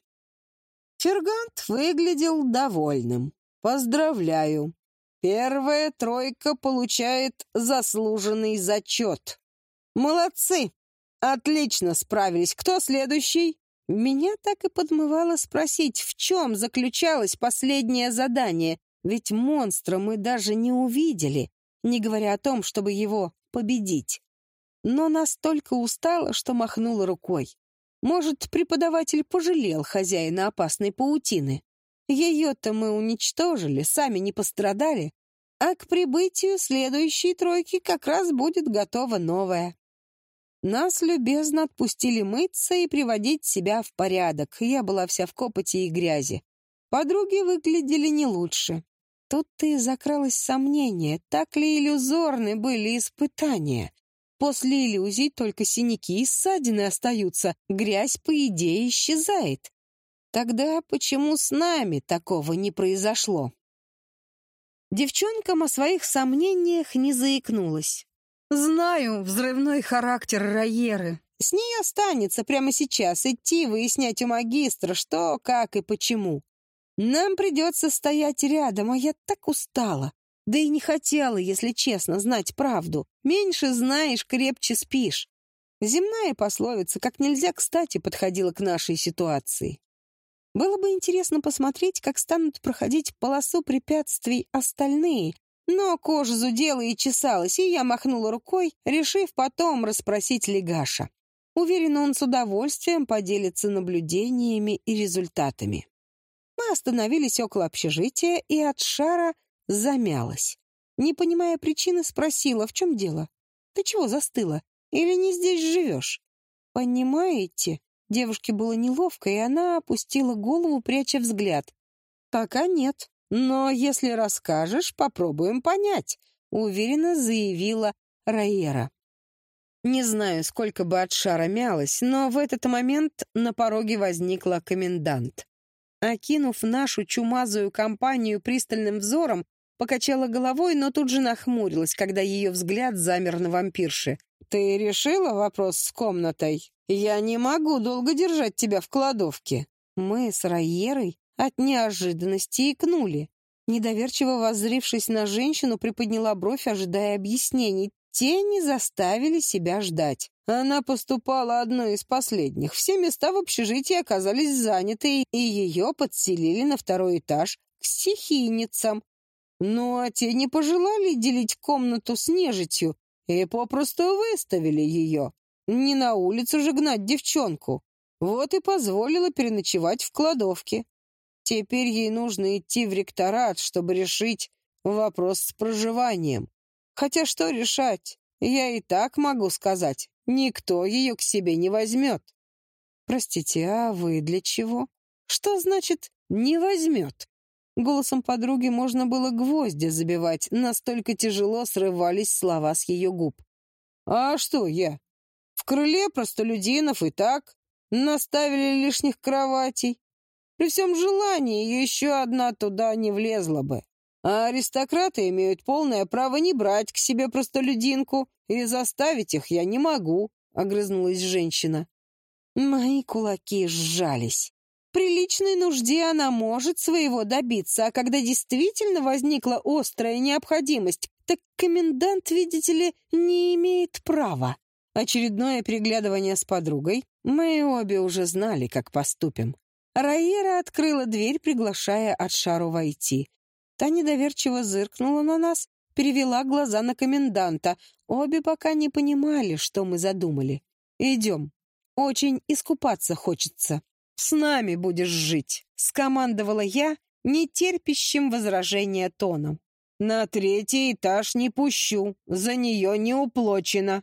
Фергант выглядел довольным. «Поздравляю! Первая тройка получает заслуженный зачет. Молодцы! Отлично справились. Кто следующий?» Меня так и подмывало спросить, в чем заключалось последнее задание, ведь монстра мы даже не увидели, не говоря о том, чтобы его победить. Но настолько устала, что махнула рукой. Может, преподаватель пожалел хозяина опасной паутины. Ее-то мы уничтожили, сами не пострадали, а к прибытию следующей тройки как раз будет готова новая. Нас любезно отпустили мыться и приводить себя в порядок. Я была вся в копоти и грязи. Подруги выглядели не лучше. Тут-то и закралось сомнение, так ли иллюзорны были испытания. После иллюзий только синяки и ссадины остаются, грязь, по идее, исчезает. Тогда почему с нами такого не произошло? Девчонкам о своих сомнениях не заикнулась. «Знаю взрывной характер Райеры. С ней останется прямо сейчас идти выяснять у магистра, что, как и почему. Нам придется стоять рядом, а я так устала. Да и не хотела, если честно, знать правду. Меньше знаешь, крепче спишь. Земная пословица как нельзя кстати подходила к нашей ситуации. Было бы интересно посмотреть, как станут проходить полосу препятствий остальные, но кожа зудела и чесалась, и я махнула рукой, решив потом расспросить Легаша. Уверена, он с удовольствием поделится наблюдениями и результатами. Мы остановились около общежития, и от шара замялась. Не понимая причины, спросила, в чем дело? Ты чего застыла? Или не здесь живешь? Понимаете? Девушке было неловко, и она опустила голову, пряча взгляд. Пока нет. Но если расскажешь, попробуем понять, уверенно заявила Раера. Не знаю, сколько бы от шара мялась, но в этот момент на пороге возникла комендант. Окинув нашу чумазую компанию пристальным взором, Покачала головой, но тут же нахмурилась, когда ее взгляд замер на вампирше. «Ты решила вопрос с комнатой? Я не могу долго держать тебя в кладовке». Мы с Райерой от неожиданности икнули. Недоверчиво воззрившись на женщину, приподняла бровь, ожидая объяснений. Те не заставили себя ждать. Она поступала одной из последних. Все места в общежитии оказались заняты, и ее подселили на второй этаж к стихийницам. Ну, а те не пожелали делить комнату с нежитью и попросту выставили ее. Не на улицу же гнать девчонку. Вот и позволила переночевать в кладовке. Теперь ей нужно идти в ректорат, чтобы решить вопрос с проживанием. Хотя что решать? Я и так могу сказать. Никто ее к себе не возьмет. Простите, а вы для чего? Что значит «не возьмет»? Голосом подруги можно было гвозди забивать, настолько тяжело срывались слова с ее губ. «А что я? В крыле простолюдинов и так наставили лишних кроватей. При всем желании еще одна туда не влезла бы. А аристократы имеют полное право не брать к себе простолюдинку, и заставить их я не могу», — огрызнулась женщина. Мои кулаки сжались. При личной нужде она может своего добиться, а когда действительно возникла острая необходимость, так комендант, видите ли, не имеет права. Очередное переглядывание с подругой. Мы обе уже знали, как поступим. Раера открыла дверь, приглашая Атшару войти. Та недоверчиво зыркнула на нас, перевела глаза на коменданта. Обе пока не понимали, что мы задумали. «Идем. Очень искупаться хочется». «С нами будешь жить», — скомандовала я, нетерпящим возражения тоном. «На третий этаж не пущу, за нее не уплочено».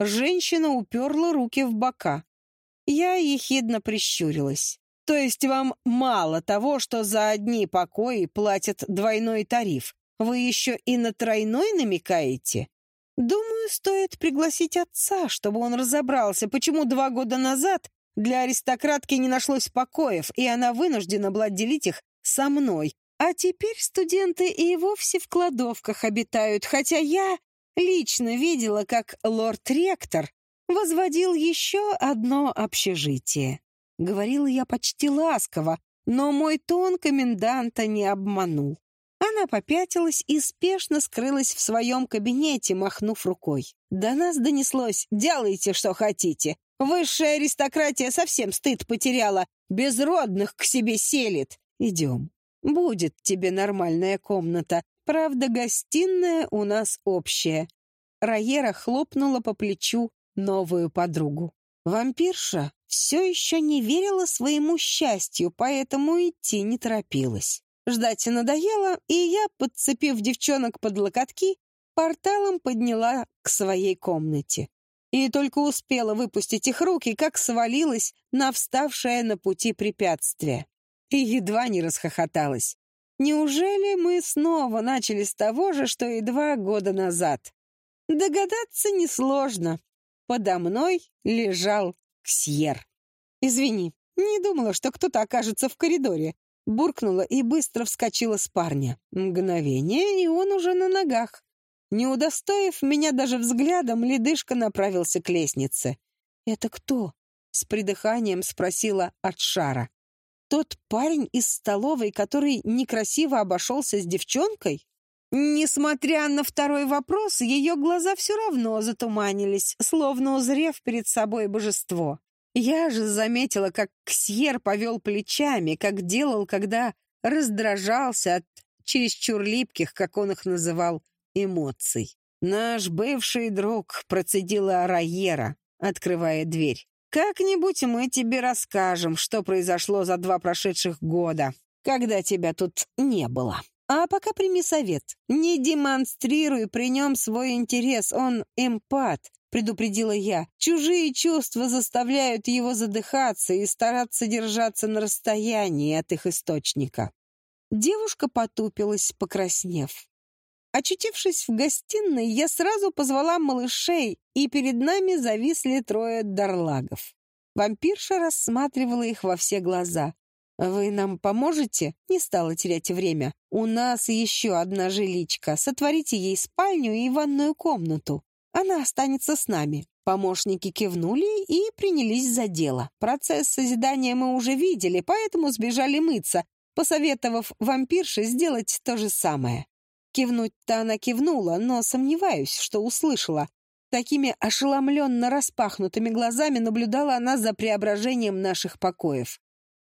Женщина уперла руки в бока. Я ехидно прищурилась. «То есть вам мало того, что за одни покои платят двойной тариф? Вы еще и на тройной намекаете?» «Думаю, стоит пригласить отца, чтобы он разобрался, почему два года назад для аристократки не нашлось покоев, и она вынуждена была делить их со мной. А теперь студенты и вовсе в кладовках обитают, хотя я лично видела, как лорд-ректор возводил еще одно общежитие. Говорила я почти ласково, но мой тон коменданта не обманул. Она попятилась и спешно скрылась в своем кабинете, махнув рукой. До нас донеслось «Делайте, что хотите. Высшая аристократия совсем стыд потеряла. Безродных к себе селит. Идем. Будет тебе нормальная комната. Правда, гостиная у нас общая. Раера хлопнула по плечу новую подругу. Вампирша все еще не верила своему счастью, поэтому идти не торопилась. Ждать надоело, и я, подцепив девчонок под локотки, порталом подняла к своей комнате и только успела выпустить их руки, как свалилась на вставшее на пути препятствие. И едва не расхохоталась. Неужели мы снова начали с того же, что и два года назад? Догадаться несложно. Подо мной лежал Ксьер. «Извини, не думала, что кто-то окажется в коридоре», буркнула и быстро вскочила с парня. Мгновение, и он уже на ногах. Не удостоив меня даже взглядом, ледышка направился к лестнице. «Это кто?» — с придыханием спросила Атшара. «Тот парень из столовой, который некрасиво обошелся с девчонкой?» Несмотря на второй вопрос, ее глаза все равно затуманились, словно узрев перед собой божество. Я же заметила, как Ксьер повел плечами, как делал, когда раздражался от чересчур липких, как он их называл, эмоций. «Наш бывший друг», — процедила Райера, открывая дверь. «Как-нибудь мы тебе расскажем, что произошло за два прошедших года, когда тебя тут не было. А пока прими совет. Не демонстрируй при нем свой интерес, он эмпат, предупредила я. Чужие чувства заставляют его задыхаться и стараться держаться на расстоянии от их источника. Девушка потупилась, покраснев. Очутившись в гостиной, я сразу позвала малышей, и перед нами зависли трое дарлагов. Вампирша рассматривала их во все глаза. «Вы нам поможете?» Не стала терять время. «У нас еще одна жиличка. Сотворите ей спальню и ванную комнату. Она останется с нами». Помощники кивнули и принялись за дело. Процесс созидания мы уже видели, поэтому сбежали мыться, посоветовав вампирше сделать то же самое. Кивнуть-то она кивнула, но сомневаюсь, что услышала. Такими ошеломленно распахнутыми глазами наблюдала она за преображением наших покоев.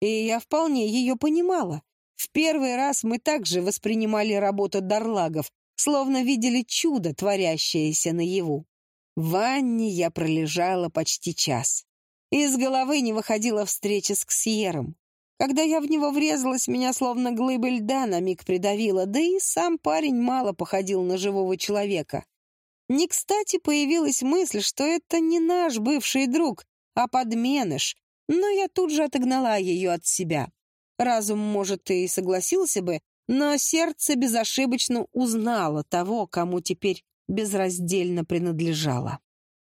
И я вполне ее понимала. В первый раз мы также воспринимали работу дарлагов, словно видели чудо, творящееся наяву. В ванне я пролежала почти час. Из головы не выходила встреча с Ксьером. Когда я в него врезалась, меня словно глыбы льда на миг придавило, да и сам парень мало походил на живого человека. Не кстати появилась мысль, что это не наш бывший друг, а подменыш, но я тут же отогнала ее от себя. Разум, может, и согласился бы, но сердце безошибочно узнало того, кому теперь безраздельно принадлежало.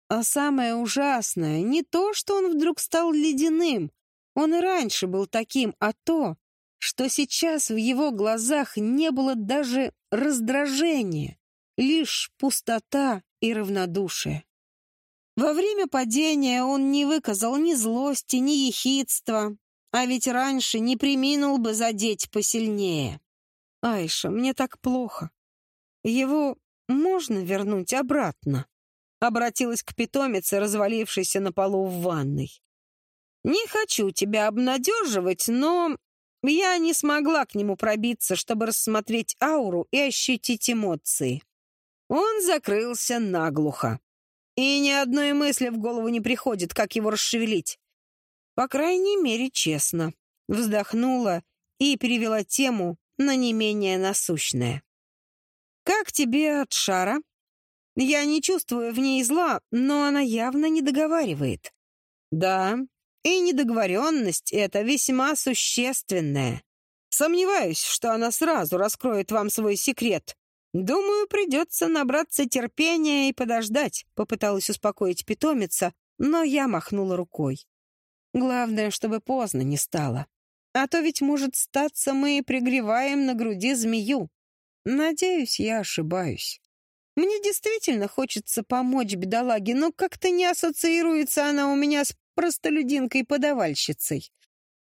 А самое ужасное не то, что он вдруг стал ледяным, он и раньше был таким, а то, что сейчас в его глазах не было даже раздражения, лишь пустота и равнодушие. Во время падения он не выказал ни злости, ни ехидства, а ведь раньше не приминул бы задеть посильнее. «Айша, мне так плохо. Его можно вернуть обратно?» Обратилась к питомице, развалившейся на полу в ванной. «Не хочу тебя обнадеживать, но я не смогла к нему пробиться, чтобы рассмотреть ауру и ощутить эмоции. Он закрылся наглухо. И ни одной мысли в голову не приходит, как его расшевелить. По крайней мере, честно. Вздохнула и перевела тему на не менее насущное. «Как тебе от шара?» Я не чувствую в ней зла, но она явно не договаривает. Да, и недоговоренность эта весьма существенная. Сомневаюсь, что она сразу раскроет вам свой секрет. Думаю, придется набраться терпения и подождать, попыталась успокоить питомица, но я махнула рукой. Главное, чтобы поздно не стало. А то ведь, может, статься мы и пригреваем на груди змею. Надеюсь, я ошибаюсь. Мне действительно хочется помочь бедолаге, но как-то не ассоциируется она у меня с простолюдинкой-подавальщицей.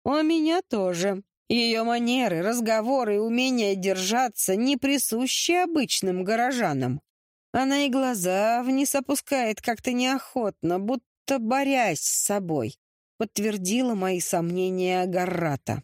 У меня тоже. Ее манеры, разговоры и умение держаться не присущи обычным горожанам. Она и глаза вниз опускает как-то неохотно, будто борясь с собой подтвердила мои сомнения Гаррата.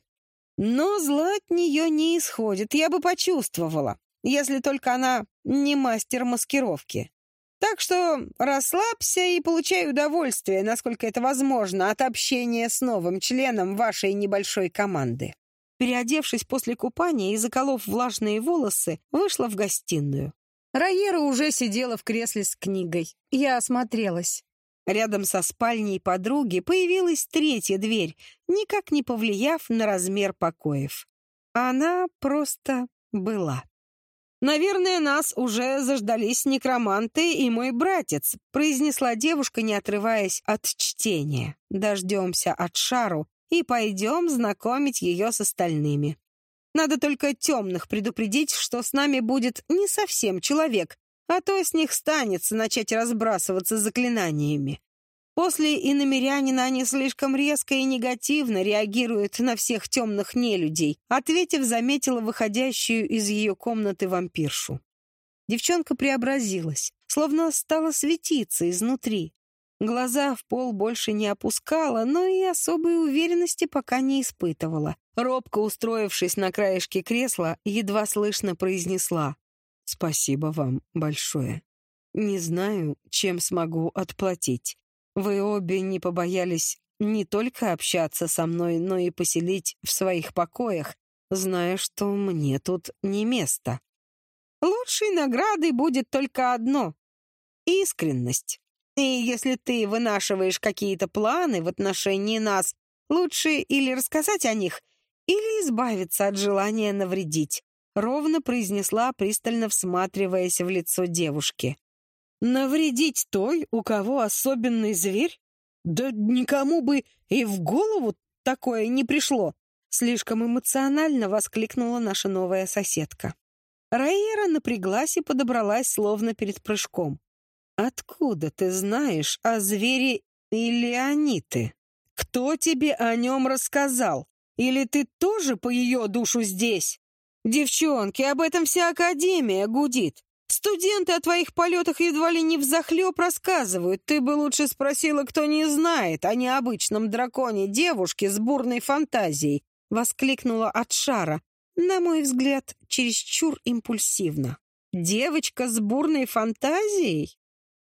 Но зла от нее не исходит, я бы почувствовала, если только она не мастер маскировки. Так что расслабься и получай удовольствие, насколько это возможно, от общения с новым членом вашей небольшой команды. Переодевшись после купания и заколов влажные волосы, вышла в гостиную. Райера уже сидела в кресле с книгой. Я осмотрелась. Рядом со спальней подруги появилась третья дверь, никак не повлияв на размер покоев. Она просто была. «Наверное, нас уже заждались некроманты и мой братец», произнесла девушка, не отрываясь от чтения. «Дождемся от Шару и пойдем знакомить ее с остальными. Надо только темных предупредить, что с нами будет не совсем человек, а то с них станется начать разбрасываться заклинаниями. После иномерянина они слишком резко и негативно реагируют на всех темных нелюдей, ответив, заметила выходящую из ее комнаты вампиршу. Девчонка преобразилась, словно стала светиться изнутри. Глаза в пол больше не опускала, но и особой уверенности пока не испытывала. Робко устроившись на краешке кресла, едва слышно произнесла «Спасибо вам большое. Не знаю, чем смогу отплатить. Вы обе не побоялись не только общаться со мной, но и поселить в своих покоях, зная, что мне тут не место. Лучшей наградой будет только одно — искренность. И если ты вынашиваешь какие-то планы в отношении нас, лучше или рассказать о них, или избавиться от желания навредить ровно произнесла, пристально всматриваясь в лицо девушки. «Навредить той, у кого особенный зверь? Да никому бы и в голову такое не пришло!» Слишком эмоционально воскликнула наша новая соседка. Раира напряглась и подобралась, словно перед прыжком. «Откуда ты знаешь о звере или они ты? Кто тебе о нем рассказал? Или ты тоже по ее душу здесь?» Девчонки, об этом вся академия гудит. Студенты о твоих полетах едва ли не взахлеб рассказывают. Ты бы лучше спросила, кто не знает о необычном драконе девушки с бурной фантазией, воскликнула от шара. На мой взгляд, чересчур импульсивно. Девочка с бурной фантазией?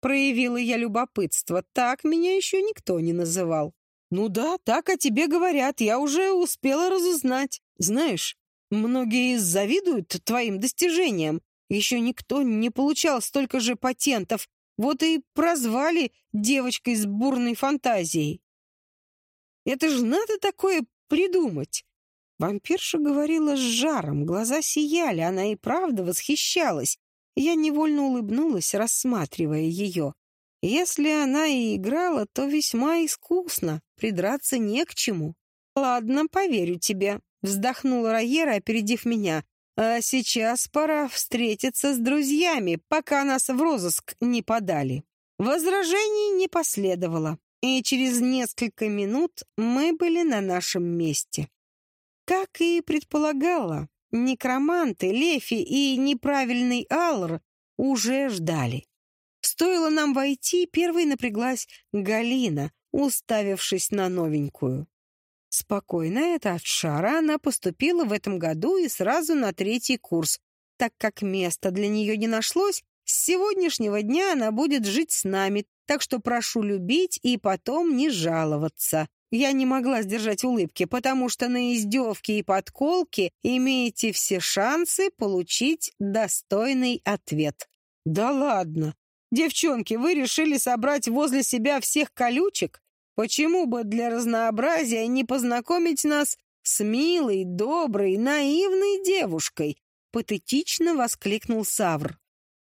Проявила я любопытство. Так меня еще никто не называл. Ну да, так о тебе говорят. Я уже успела разузнать. Знаешь, многие завидуют твоим достижениям. Еще никто не получал столько же патентов. Вот и прозвали девочкой с бурной фантазией. Это же надо такое придумать. Вампирша говорила с жаром, глаза сияли, она и правда восхищалась. Я невольно улыбнулась, рассматривая ее. Если она и играла, то весьма искусно, придраться не к чему. «Ладно, поверю тебе», — вздохнула Райера, опередив меня. А сейчас пора встретиться с друзьями, пока нас в розыск не подали. Возражений не последовало, и через несколько минут мы были на нашем месте. Как и предполагала, некроманты, Лефи и неправильный Алр уже ждали. Стоило нам войти, первой напряглась Галина, уставившись на новенькую. Спокойно это от шара она поступила в этом году и сразу на третий курс. Так как места для нее не нашлось, с сегодняшнего дня она будет жить с нами, так что прошу любить и потом не жаловаться. Я не могла сдержать улыбки, потому что на издевки и подколки имеете все шансы получить достойный ответ. Да ладно. Девчонки, вы решили собрать возле себя всех колючек? Почему бы для разнообразия не познакомить нас с милой, доброй, наивной девушкой?» Патетично воскликнул Савр.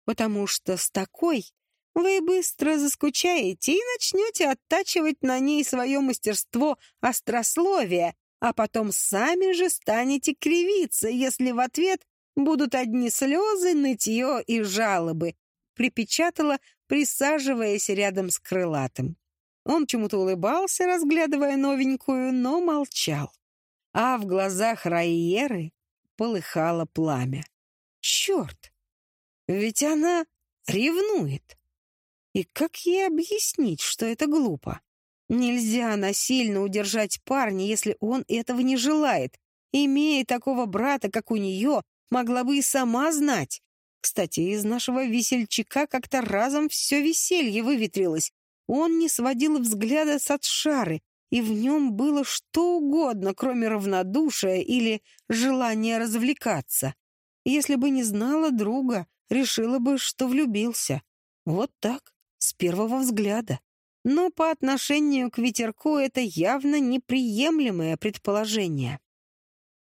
«Потому что с такой вы быстро заскучаете и начнете оттачивать на ней свое мастерство острословия, а потом сами же станете кривиться, если в ответ будут одни слезы, нытье и жалобы», припечатала, присаживаясь рядом с крылатым. Он чему-то улыбался, разглядывая новенькую, но молчал. А в глазах Райеры полыхало пламя. Черт! Ведь она ревнует. И как ей объяснить, что это глупо? Нельзя насильно удержать парня, если он этого не желает. Имея такого брата, как у нее, могла бы и сама знать. Кстати, из нашего весельчака как-то разом все веселье выветрилось. Он не сводил взгляда с отшары, и в нем было что угодно, кроме равнодушия или желания развлекаться. Если бы не знала друга, решила бы, что влюбился. Вот так, с первого взгляда. Но по отношению к ветерку это явно неприемлемое предположение.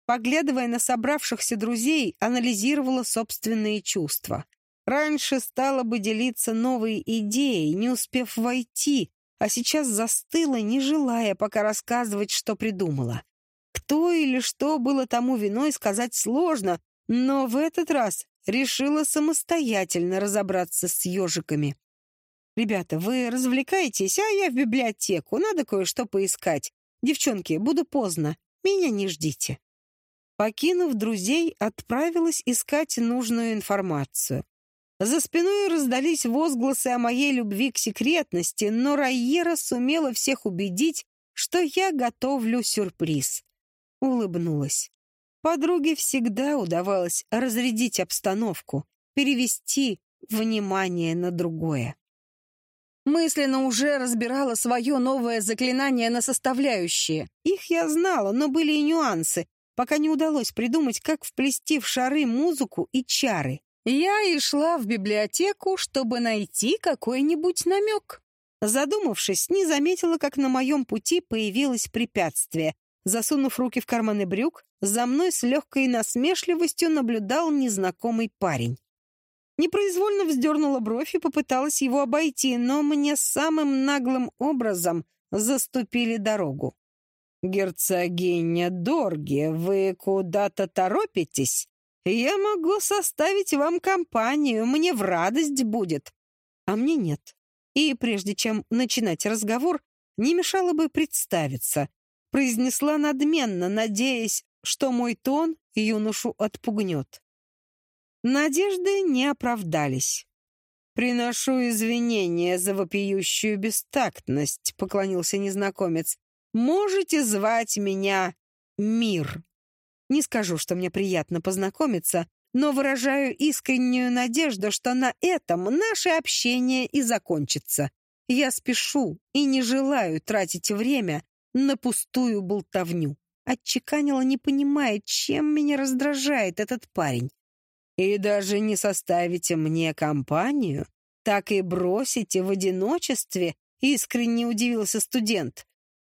Поглядывая на собравшихся друзей, анализировала собственные чувства. Раньше стала бы делиться новой идеей, не успев войти, а сейчас застыла, не желая пока рассказывать, что придумала. Кто или что было тому виной, сказать сложно, но в этот раз решила самостоятельно разобраться с ежиками. «Ребята, вы развлекаетесь, а я в библиотеку, надо кое-что поискать. Девчонки, буду поздно, меня не ждите». Покинув друзей, отправилась искать нужную информацию. За спиной раздались возгласы о моей любви к секретности, но Райера сумела всех убедить, что я готовлю сюрприз. Улыбнулась. Подруге всегда удавалось разрядить обстановку, перевести внимание на другое. Мысленно уже разбирала свое новое заклинание на составляющие. Их я знала, но были и нюансы, пока не удалось придумать, как вплести в шары музыку и чары. Я и шла в библиотеку, чтобы найти какой-нибудь намек. Задумавшись, не заметила, как на моем пути появилось препятствие. Засунув руки в карманы брюк, за мной с легкой насмешливостью наблюдал незнакомый парень. Непроизвольно вздернула бровь и попыталась его обойти, но мне самым наглым образом заступили дорогу. «Герцогиня Дорги, вы куда-то торопитесь?» Я могу составить вам компанию, мне в радость будет. А мне нет. И прежде чем начинать разговор, не мешало бы представиться. Произнесла надменно, надеясь, что мой тон юношу отпугнет. Надежды не оправдались. «Приношу извинения за вопиющую бестактность», — поклонился незнакомец. «Можете звать меня Мир. Не скажу, что мне приятно познакомиться, но выражаю искреннюю надежду, что на этом наше общение и закончится. Я спешу и не желаю тратить время на пустую болтовню. Отчеканила, не понимая, чем меня раздражает этот парень. И даже не составите мне компанию, так и бросите в одиночестве, искренне удивился студент.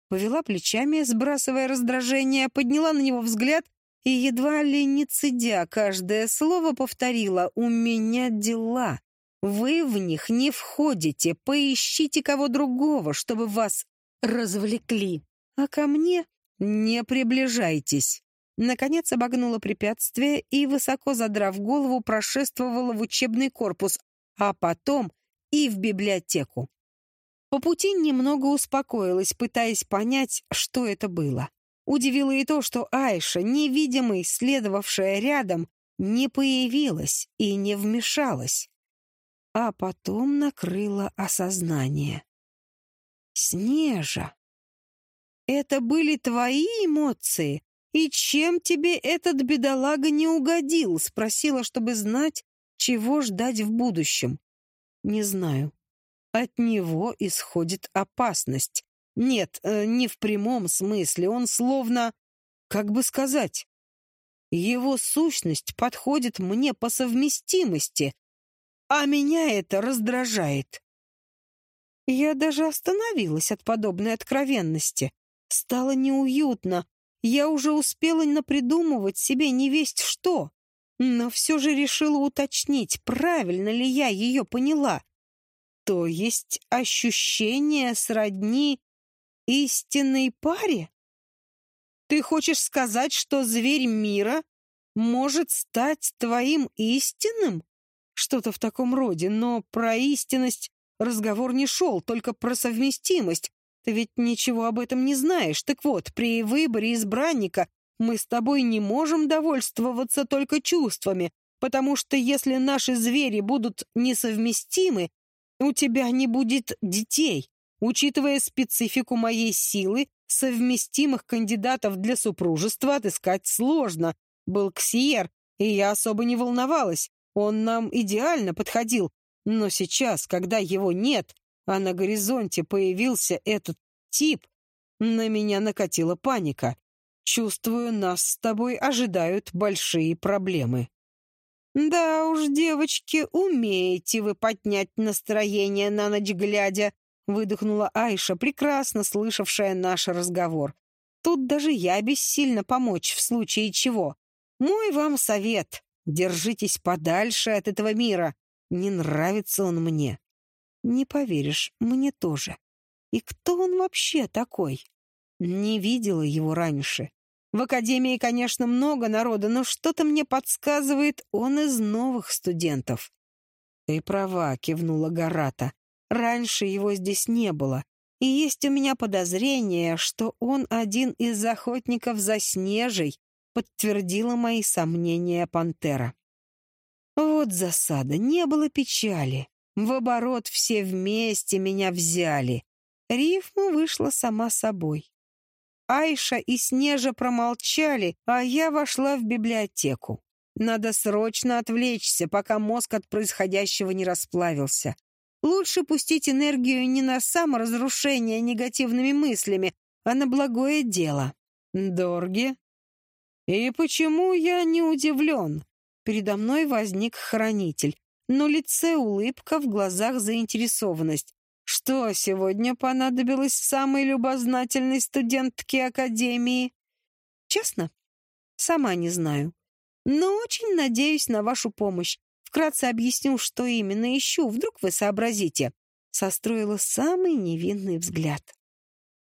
Повела плечами, сбрасывая раздражение, подняла на него взгляд и, едва ли не цедя, каждое слово повторила «У меня дела». Вы в них не входите, поищите кого другого, чтобы вас развлекли. А ко мне не приближайтесь. Наконец обогнула препятствие и, высоко задрав голову, прошествовала в учебный корпус, а потом и в библиотеку. По пути немного успокоилась, пытаясь понять, что это было. Удивило и то, что Айша, невидимой, следовавшая рядом, не появилась и не вмешалась. А потом накрыло осознание. «Снежа, это были твои эмоции? «И чем тебе этот бедолага не угодил?» — спросила, чтобы знать, чего ждать в будущем. «Не знаю. От него исходит опасность. Нет, э, не в прямом смысле. Он словно... Как бы сказать? Его сущность подходит мне по совместимости, а меня это раздражает». Я даже остановилась от подобной откровенности. Стало неуютно, я уже успела напридумывать себе не весть что, но все же решила уточнить, правильно ли я ее поняла. То есть ощущение сродни истинной паре? Ты хочешь сказать, что зверь мира может стать твоим истинным? Что-то в таком роде, но про истинность разговор не шел, только про совместимость, ты ведь ничего об этом не знаешь. Так вот, при выборе избранника мы с тобой не можем довольствоваться только чувствами, потому что если наши звери будут несовместимы, у тебя не будет детей. Учитывая специфику моей силы, совместимых кандидатов для супружества отыскать сложно. Был Ксиер, и я особо не волновалась. Он нам идеально подходил. Но сейчас, когда его нет, а на горизонте появился этот тип, на меня накатила паника. Чувствую, нас с тобой ожидают большие проблемы. Да уж, девочки, умеете вы поднять настроение на ночь глядя, выдохнула Айша, прекрасно слышавшая наш разговор. Тут даже я бессильно помочь в случае чего. Мой вам совет. Держитесь подальше от этого мира. Не нравится он мне. Не поверишь, мне тоже. И кто он вообще такой? Не видела его раньше. В академии, конечно, много народа, но что-то мне подсказывает, он из новых студентов. Ты права, кивнула Гарата. Раньше его здесь не было. И есть у меня подозрение, что он один из охотников за Снежей, подтвердила мои сомнения пантера. Вот засада, не было печали. В оборот все вместе меня взяли. Рифма вышла сама собой. Айша и Снежа промолчали, а я вошла в библиотеку. Надо срочно отвлечься, пока мозг от происходящего не расплавился. Лучше пустить энергию не на саморазрушение негативными мыслями, а на благое дело. Дорги. И почему я не удивлен? Передо мной возник хранитель но лице улыбка, в глазах заинтересованность. Что сегодня понадобилось самой любознательной студентке Академии? Честно? Сама не знаю. Но очень надеюсь на вашу помощь. Вкратце объясню, что именно ищу, вдруг вы сообразите. Состроила самый невинный взгляд.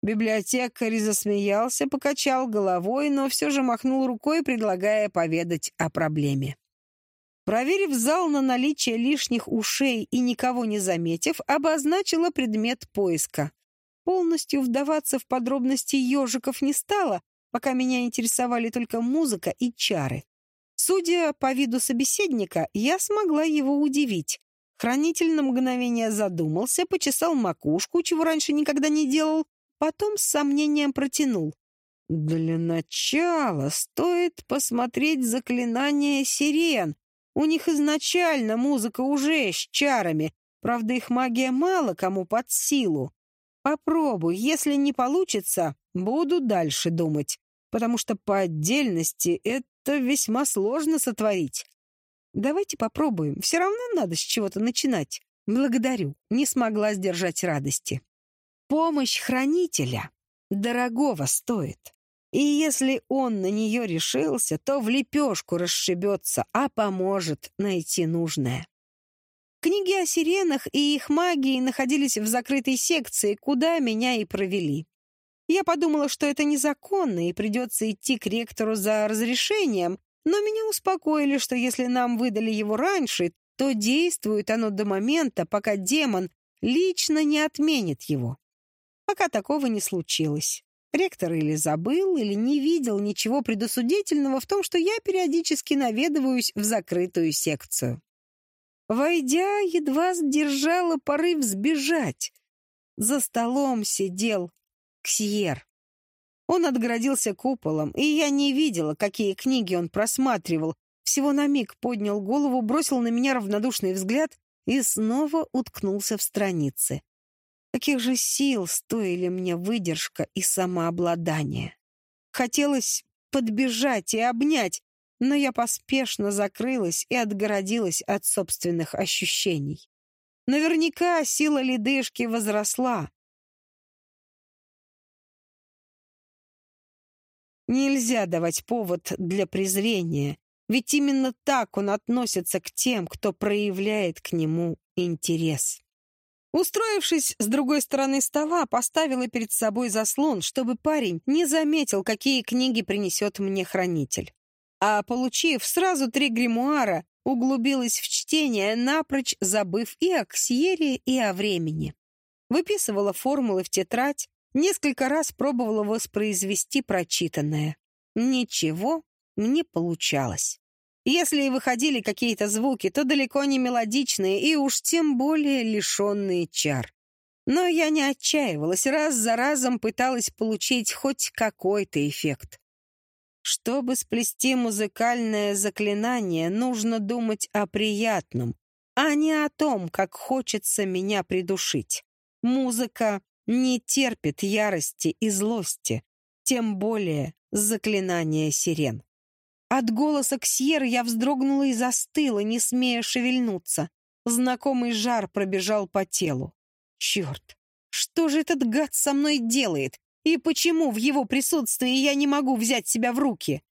Библиотекарь засмеялся, покачал головой, но все же махнул рукой, предлагая поведать о проблеме. Проверив зал на наличие лишних ушей и никого не заметив, обозначила предмет поиска. Полностью вдаваться в подробности ежиков не стала, пока меня интересовали только музыка и чары. Судя по виду собеседника, я смогла его удивить. Хранитель на мгновение задумался, почесал макушку, чего раньше никогда не делал, потом с сомнением протянул. «Для начала стоит посмотреть заклинание сирен. У них изначально музыка уже с чарами, правда, их магия мало кому под силу. Попробуй, если не получится, буду дальше думать, потому что по отдельности это весьма сложно сотворить. Давайте попробуем, все равно надо с чего-то начинать. Благодарю, не смогла сдержать радости. Помощь хранителя дорогого стоит. И если он на нее решился, то в лепешку расшибется, а поможет найти нужное. Книги о сиренах и их магии находились в закрытой секции, куда меня и провели. Я подумала, что это незаконно, и придется идти к ректору за разрешением, но меня успокоили, что если нам выдали его раньше, то действует оно до момента, пока демон лично не отменит его. Пока такого не случилось. Ректор или забыл, или не видел ничего предосудительного в том, что я периодически наведываюсь в закрытую секцию. Войдя, едва сдержала порыв сбежать. За столом сидел Ксьер. Он отгородился куполом, и я не видела, какие книги он просматривал. Всего на миг поднял голову, бросил на меня равнодушный взгляд и снова уткнулся в страницы. Каких же сил стоили мне выдержка и самообладание? Хотелось подбежать и обнять, но я поспешно закрылась и отгородилась от собственных ощущений. Наверняка сила ледышки возросла. Нельзя давать повод для презрения, ведь именно так он относится к тем, кто проявляет к нему интерес. Устроившись с другой стороны стола, поставила перед собой заслон, чтобы парень не заметил, какие книги принесет мне хранитель а, получив сразу три гримуара, углубилась в чтение, напрочь забыв и о ксьере, и о времени. Выписывала формулы в тетрадь, несколько раз пробовала воспроизвести прочитанное. Ничего не получалось. Если и выходили какие-то звуки, то далеко не мелодичные и уж тем более лишенные чар. Но я не отчаивалась, раз за разом пыталась получить хоть какой-то эффект. Чтобы сплести музыкальное заклинание, нужно думать о приятном, а не о том, как хочется меня придушить. Музыка не терпит ярости и злости, тем более заклинание сирен. От голоса Ксьер я вздрогнула и застыла, не смея шевельнуться. Знакомый жар пробежал по телу. Черт, что же этот гад со мной делает? И почему в его присутствии я не могу взять себя в руки?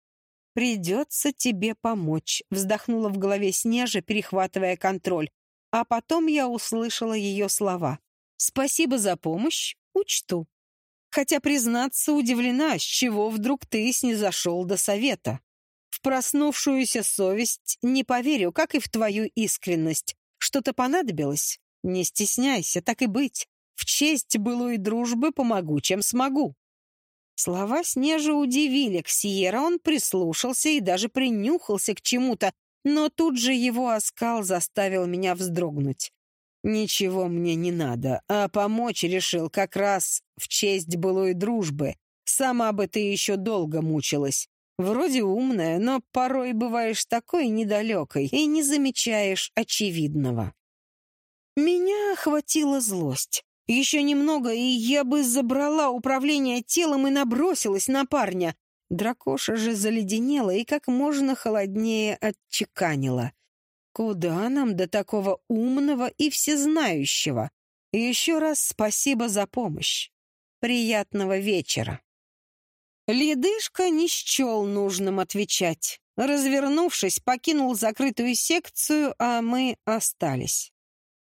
«Придется тебе помочь», — вздохнула в голове Снежа, перехватывая контроль. А потом я услышала ее слова. «Спасибо за помощь, учту». Хотя, признаться, удивлена, с чего вдруг ты снизошел до совета. Проснувшуюся совесть не поверю, как и в твою искренность. Что-то понадобилось? Не стесняйся, так и быть. В честь былой дружбы помогу, чем смогу». Слова Снежа удивили Ксиера, он прислушался и даже принюхался к чему-то, но тут же его оскал заставил меня вздрогнуть. «Ничего мне не надо, а помочь решил как раз в честь былой дружбы. Сама бы ты еще долго мучилась. Вроде умная, но порой бываешь такой недалекой и не замечаешь очевидного». Меня охватила злость. Еще немного, и я бы забрала управление телом и набросилась на парня. Дракоша же заледенела и как можно холоднее отчеканила. Куда нам до такого умного и всезнающего? Еще раз спасибо за помощь. Приятного вечера. Ледышка не счел нужным отвечать. Развернувшись, покинул закрытую секцию, а мы остались.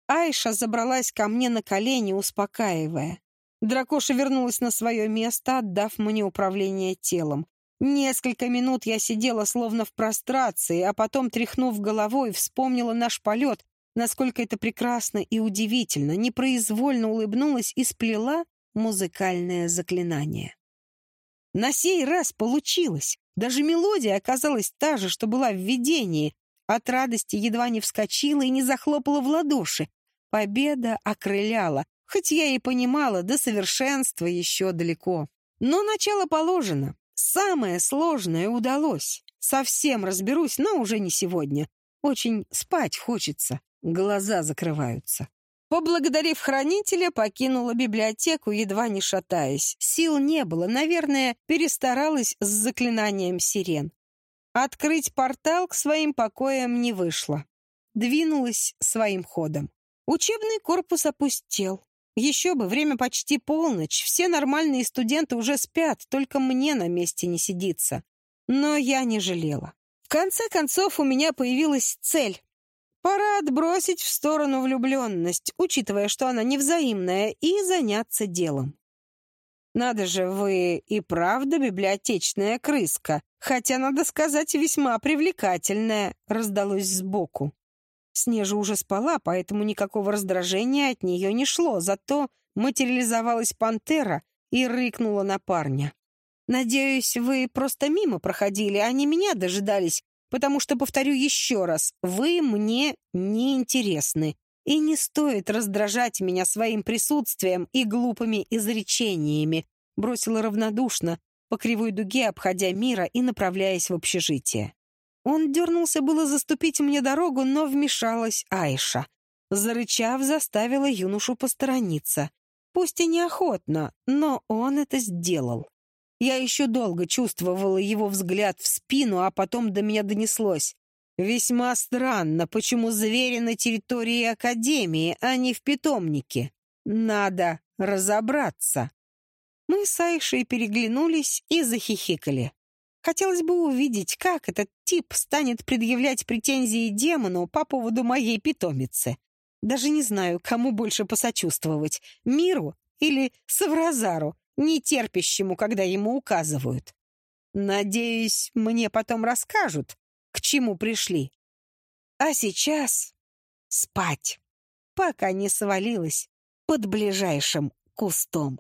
Айша забралась ко мне на колени, успокаивая. Дракоша вернулась на свое место, отдав мне управление телом. Несколько минут я сидела словно в прострации, а потом, тряхнув головой, вспомнила наш полет, насколько это прекрасно и удивительно, непроизвольно улыбнулась и сплела музыкальное заклинание. На сей раз получилось. Даже мелодия оказалась та же, что была в видении. От радости едва не вскочила и не захлопала в ладоши. Победа окрыляла, хоть я и понимала, до совершенства еще далеко. Но начало положено. Самое сложное удалось. Совсем разберусь, но уже не сегодня. Очень спать хочется, глаза закрываются. Поблагодарив хранителя, покинула библиотеку, едва не шатаясь. Сил не было, наверное, перестаралась с заклинанием сирен. Открыть портал к своим покоям не вышло. Двинулась своим ходом. Учебный корпус опустел. Еще бы, время почти полночь, все нормальные студенты уже спят, только мне на месте не сидится. Но я не жалела. В конце концов, у меня появилась цель. Пора отбросить в сторону влюбленность, учитывая, что она невзаимная, и заняться делом. Надо же, вы и правда библиотечная крыска, хотя, надо сказать, весьма привлекательная, раздалось сбоку. Снежа уже спала, поэтому никакого раздражения от нее не шло, зато материализовалась пантера и рыкнула на парня. «Надеюсь, вы просто мимо проходили, а не меня дожидались, потому что, повторю еще раз, вы мне не интересны, и не стоит раздражать меня своим присутствием и глупыми изречениями», бросила равнодушно, по кривой дуге обходя мира и направляясь в общежитие. Он дернулся было заступить мне дорогу, но вмешалась Айша. Зарычав, заставила юношу посторониться. Пусть и неохотно, но он это сделал. Я еще долго чувствовала его взгляд в спину, а потом до меня донеслось. Весьма странно, почему звери на территории Академии, а не в питомнике. Надо разобраться. Мы с Айшей переглянулись и захихикали. Хотелось бы увидеть, как этот тип станет предъявлять претензии демону по поводу моей питомицы. Даже не знаю, кому больше посочувствовать, миру или Савразару, не терпящему, когда ему указывают. Надеюсь, мне потом расскажут, к чему пришли. А сейчас спать, пока не свалилась под ближайшим кустом.